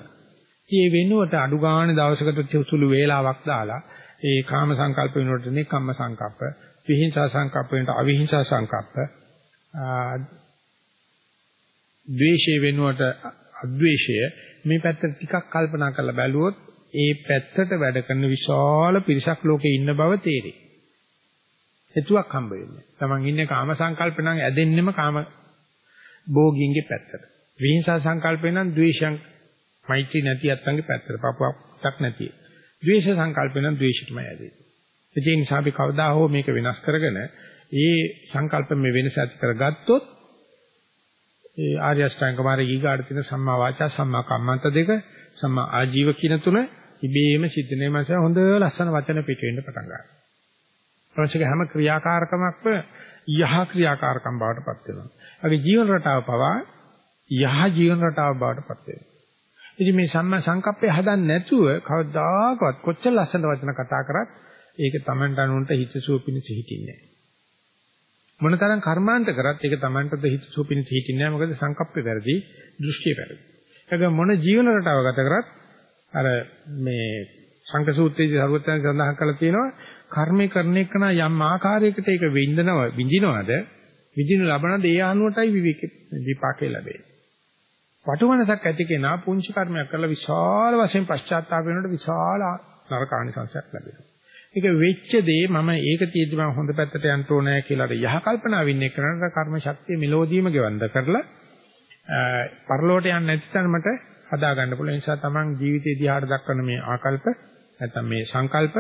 මේ වෙනුවට අඩු ගානේ දවසකට සුළු වේලාවක් දාලා ඒ කාම සංකල්ප වෙනුවට නිකම්ම සංකල්ප, විහිංසා සංකල්ප වෙනුවට අවිහිංසා සංකල්ප, ද්වේෂය වෙනුවට අද්වේෂය මේ පැත්ත ටිකක් කල්පනා කරලා බැලුවොත් ඒ පැත්තට වැඩ කරන විශාල පිරිසක් ලෝකේ ඉන්න බව තේරෙයි. හේතුවක් හම්බ වෙන්නේ. Taman ඉන්නේ කාම සංකල්ප නම් ඇදෙන්නෙම කාම භෝගින්ගේ පැත්තට. විහිංසා සංකල්පේ නම් ද්වේෂයන් මෛත්‍රී නැති අත්ංගේ පැත්තට. පපුවක් නැති. ද්වේෂ සංකල්පන ද්වේෂයටමයි ඇදෙන්නේ. ඒ නිසා අපි කවදා හෝ මේක වෙනස් කරගෙන ඒ සංකල්ප මේ වෙනස ඇති කරගත්තොත් ඒ ආර්ය අෂ්ටාංග මාර්ගය ඊගාට තියෙන සම්මා වාචා සම්මා කම්මන්ත දෙක සම්මා ආජීව කියන තුන ඉබේම සිද්ධ වෙනමස හොඳ ලස්සන වචන පිට වෙන්න පටන් ගන්නවා. ප්‍රශ්නික හැම ක්‍රියාකාරකමක්ම යහ ක්‍රියාකාරකම් බවට පත් වෙනවා. අපේ ජීවන රටාව පවා යහ ජීවන රටාව බවට පත් වෙනවා. ඉතින් මේ සම්මා සංකප්පය හදන්න නැතුව කවදාකවත් කොච්චර ලස්සන වචන කතා කරත් ඒක Tamanට අනුන්ට හිතසුව පිණිස හිටින්නේ නැහැ. මොනතරම් කර්මාන්ත කරත් ඒක Tamanටද හිතසුව පිණිස හිටින්නේ නැහැ. මොකද සංකප්පේ වැරදි, දෘෂ්ටිය වැරදි. ඒක මොන ජීවන රටාව ගත කරත් අර මේ සංක සූත්‍රයේදී සර්වඥයන් සඳහන් කරලා තියෙනවා කර්මේ කරන එකන යම් ආකාරයකට ඒක විඳිනව විඳිනවද විඳින ලබනද ඒ අනුවටයි විවේක විපාකේ ලැබෙන්නේ. වටුමනසක් ඇති කෙනා පුංචි කර්මයක් කරලා විශාල වශයෙන් පශ්චාත්තාප වෙනකොට විශාල නරකානිසංසයක් ලැබෙනවා. ඒක වෙච්ච දේ මම ඒක තියෙද්දි මම හොඳ පැත්තට යන්න ඕනෑ කියලා යහ කල්පනාවින් එක්ක කරන කර්ම ශක්තිය මෙලෝදීම ගෙවන්න කරලා පරලෝට යන්නේ නැති තරමට හදා ගන්න පුළුවන්. ඒ නිසා තමන් ජීවිතේ දිහාට දක්වන මේ ආකල්ප නැත්නම් මේ සංකල්ප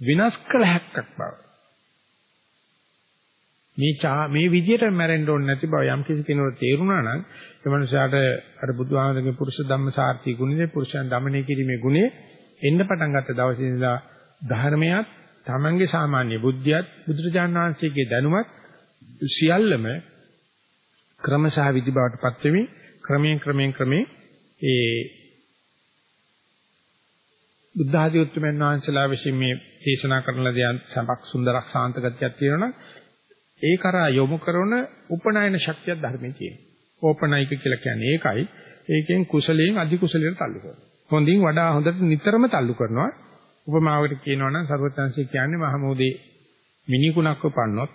වෙනස් කළ හැක්කක් බව. මේ මේ විදියට මැරෙන්න ඕනේ නැති බව යම් කිසි කෙනෙකුට තේරුණා නම් ඒ මනුස්සයාට අර බුදුහාමරගේ පුරුෂ ධම්ම සාර්ථී ගුණේ පුරුෂයන් দমনය කිරීමේ ගුණේ එන්න පටන් ගත්ත දවසේ ඉඳලා ධර්මයක් තමන්ගේ සාමාන්‍ය බුද්ධියත් බුදුරජාණන් වහන්සේගේ දැනුමත් සියල්ලම ක්‍රමසහ විදි බවට පත් වෙමින් ක්‍රමයෙන් ක්‍රමයෙන් ක්‍රමේ ඒ බුද්ධ ආදී උතුම්යන් වහන්සේලා විසින් මේ දේශනා කරන ලදී සමක් සුන්දරක් සාන්ත ගතියක් තියෙනවා ඒ කරා යොමු කරන උපනායන ශක්තියක් ධර්මයේ තියෙනවා. ඕපනායික කියලා කියන්නේ ඒකයි. ඒකෙන් කුසලයෙන් අධි කුසලයට තල්ලු කරනවා. හොඳින් වඩා හොඳට නිතරම තල්ලු කරනවා. උපමාවකට කියනවා නම් සර්වත්‍ංශය කියන්නේ මහමෝදේ මිනිකුණක් උපන්නොත්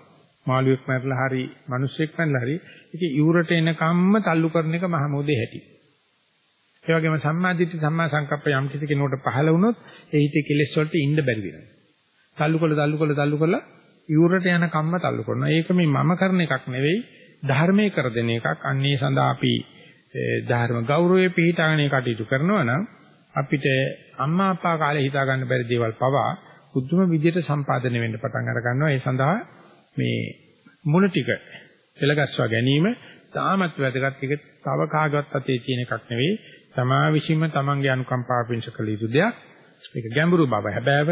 මාළුවෙක් මැරලා හරි මිනිස්සෙක් මැරලා හරි ඒක ඉවුරට එනකම්ම තල්ලු කරන එක මහමෝදේ හැටි. ඒ වගේම සම්මාදිට්ඨි සම්මා සංකප්ප යම් කිසි කෙනෙකුට පහළ වුණොත් ඒ හිතේ කෙලෙස් වලට ඉන්න බැරි වෙනවා. තල්ලු කළ තල්ලු කළ තල්ලු කළා ඉවුරට යන කම්ම තල්ලු කරනවා. ඒක මේ මම කරන එකක් නෙවෙයි ධර්මයේ කර දෙන එකක්. අන්නේ සඳහා අපි ධර්ම ගෞරවයේ පිහිටාගෙන කටයුතු කරනවා නම් අපිට අම්මා අප්පා කාලේ හිතා ගන්න බැරි දේවල් පවා බුද්ධම විදියට සම්පාදනය වෙන්න පටන් අර ගන්නවා. ඒ සඳහා මේ මුල ටික පෙළගස්වා ගැනීම තාමත් වැදගත්. ඒක තව කාගවත් අතේ තියෙන එකක් නෙවෙයි. තමා විසින්ම තමන්ගේ අනුකම්පාව පිණිස කළ යුතු දෙයක්. ඒක ගැඹුරු බව හැබෑව,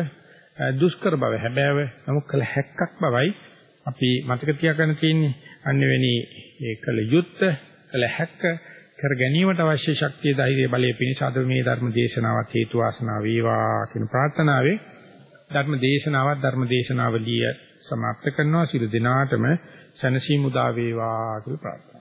දුෂ්කර බව හැබෑව, නමුත් කළ හැක්කක් බවයි අපි මතක තියාගන්න තියෙන්නේ. අන්නෙවෙනි ඒ කළ යුත්ත, කළ හැක්ක කර ගැනීමට අවශ්‍ය ශක්තිය, ධෛර්යය, බලය පිණිස අද මේ ධර්ම දේශනාවත් හේතු වාසනා වේවා කියන ප්‍රාර්ථනාවෙන් ධර්ම දේශනාවත් ධර්ම දේශනාවලිය සමාප්ත කරනවා. සියලු දෙනාටම සනසීමු දා වේවා කියලා ප්‍රාර්ථනා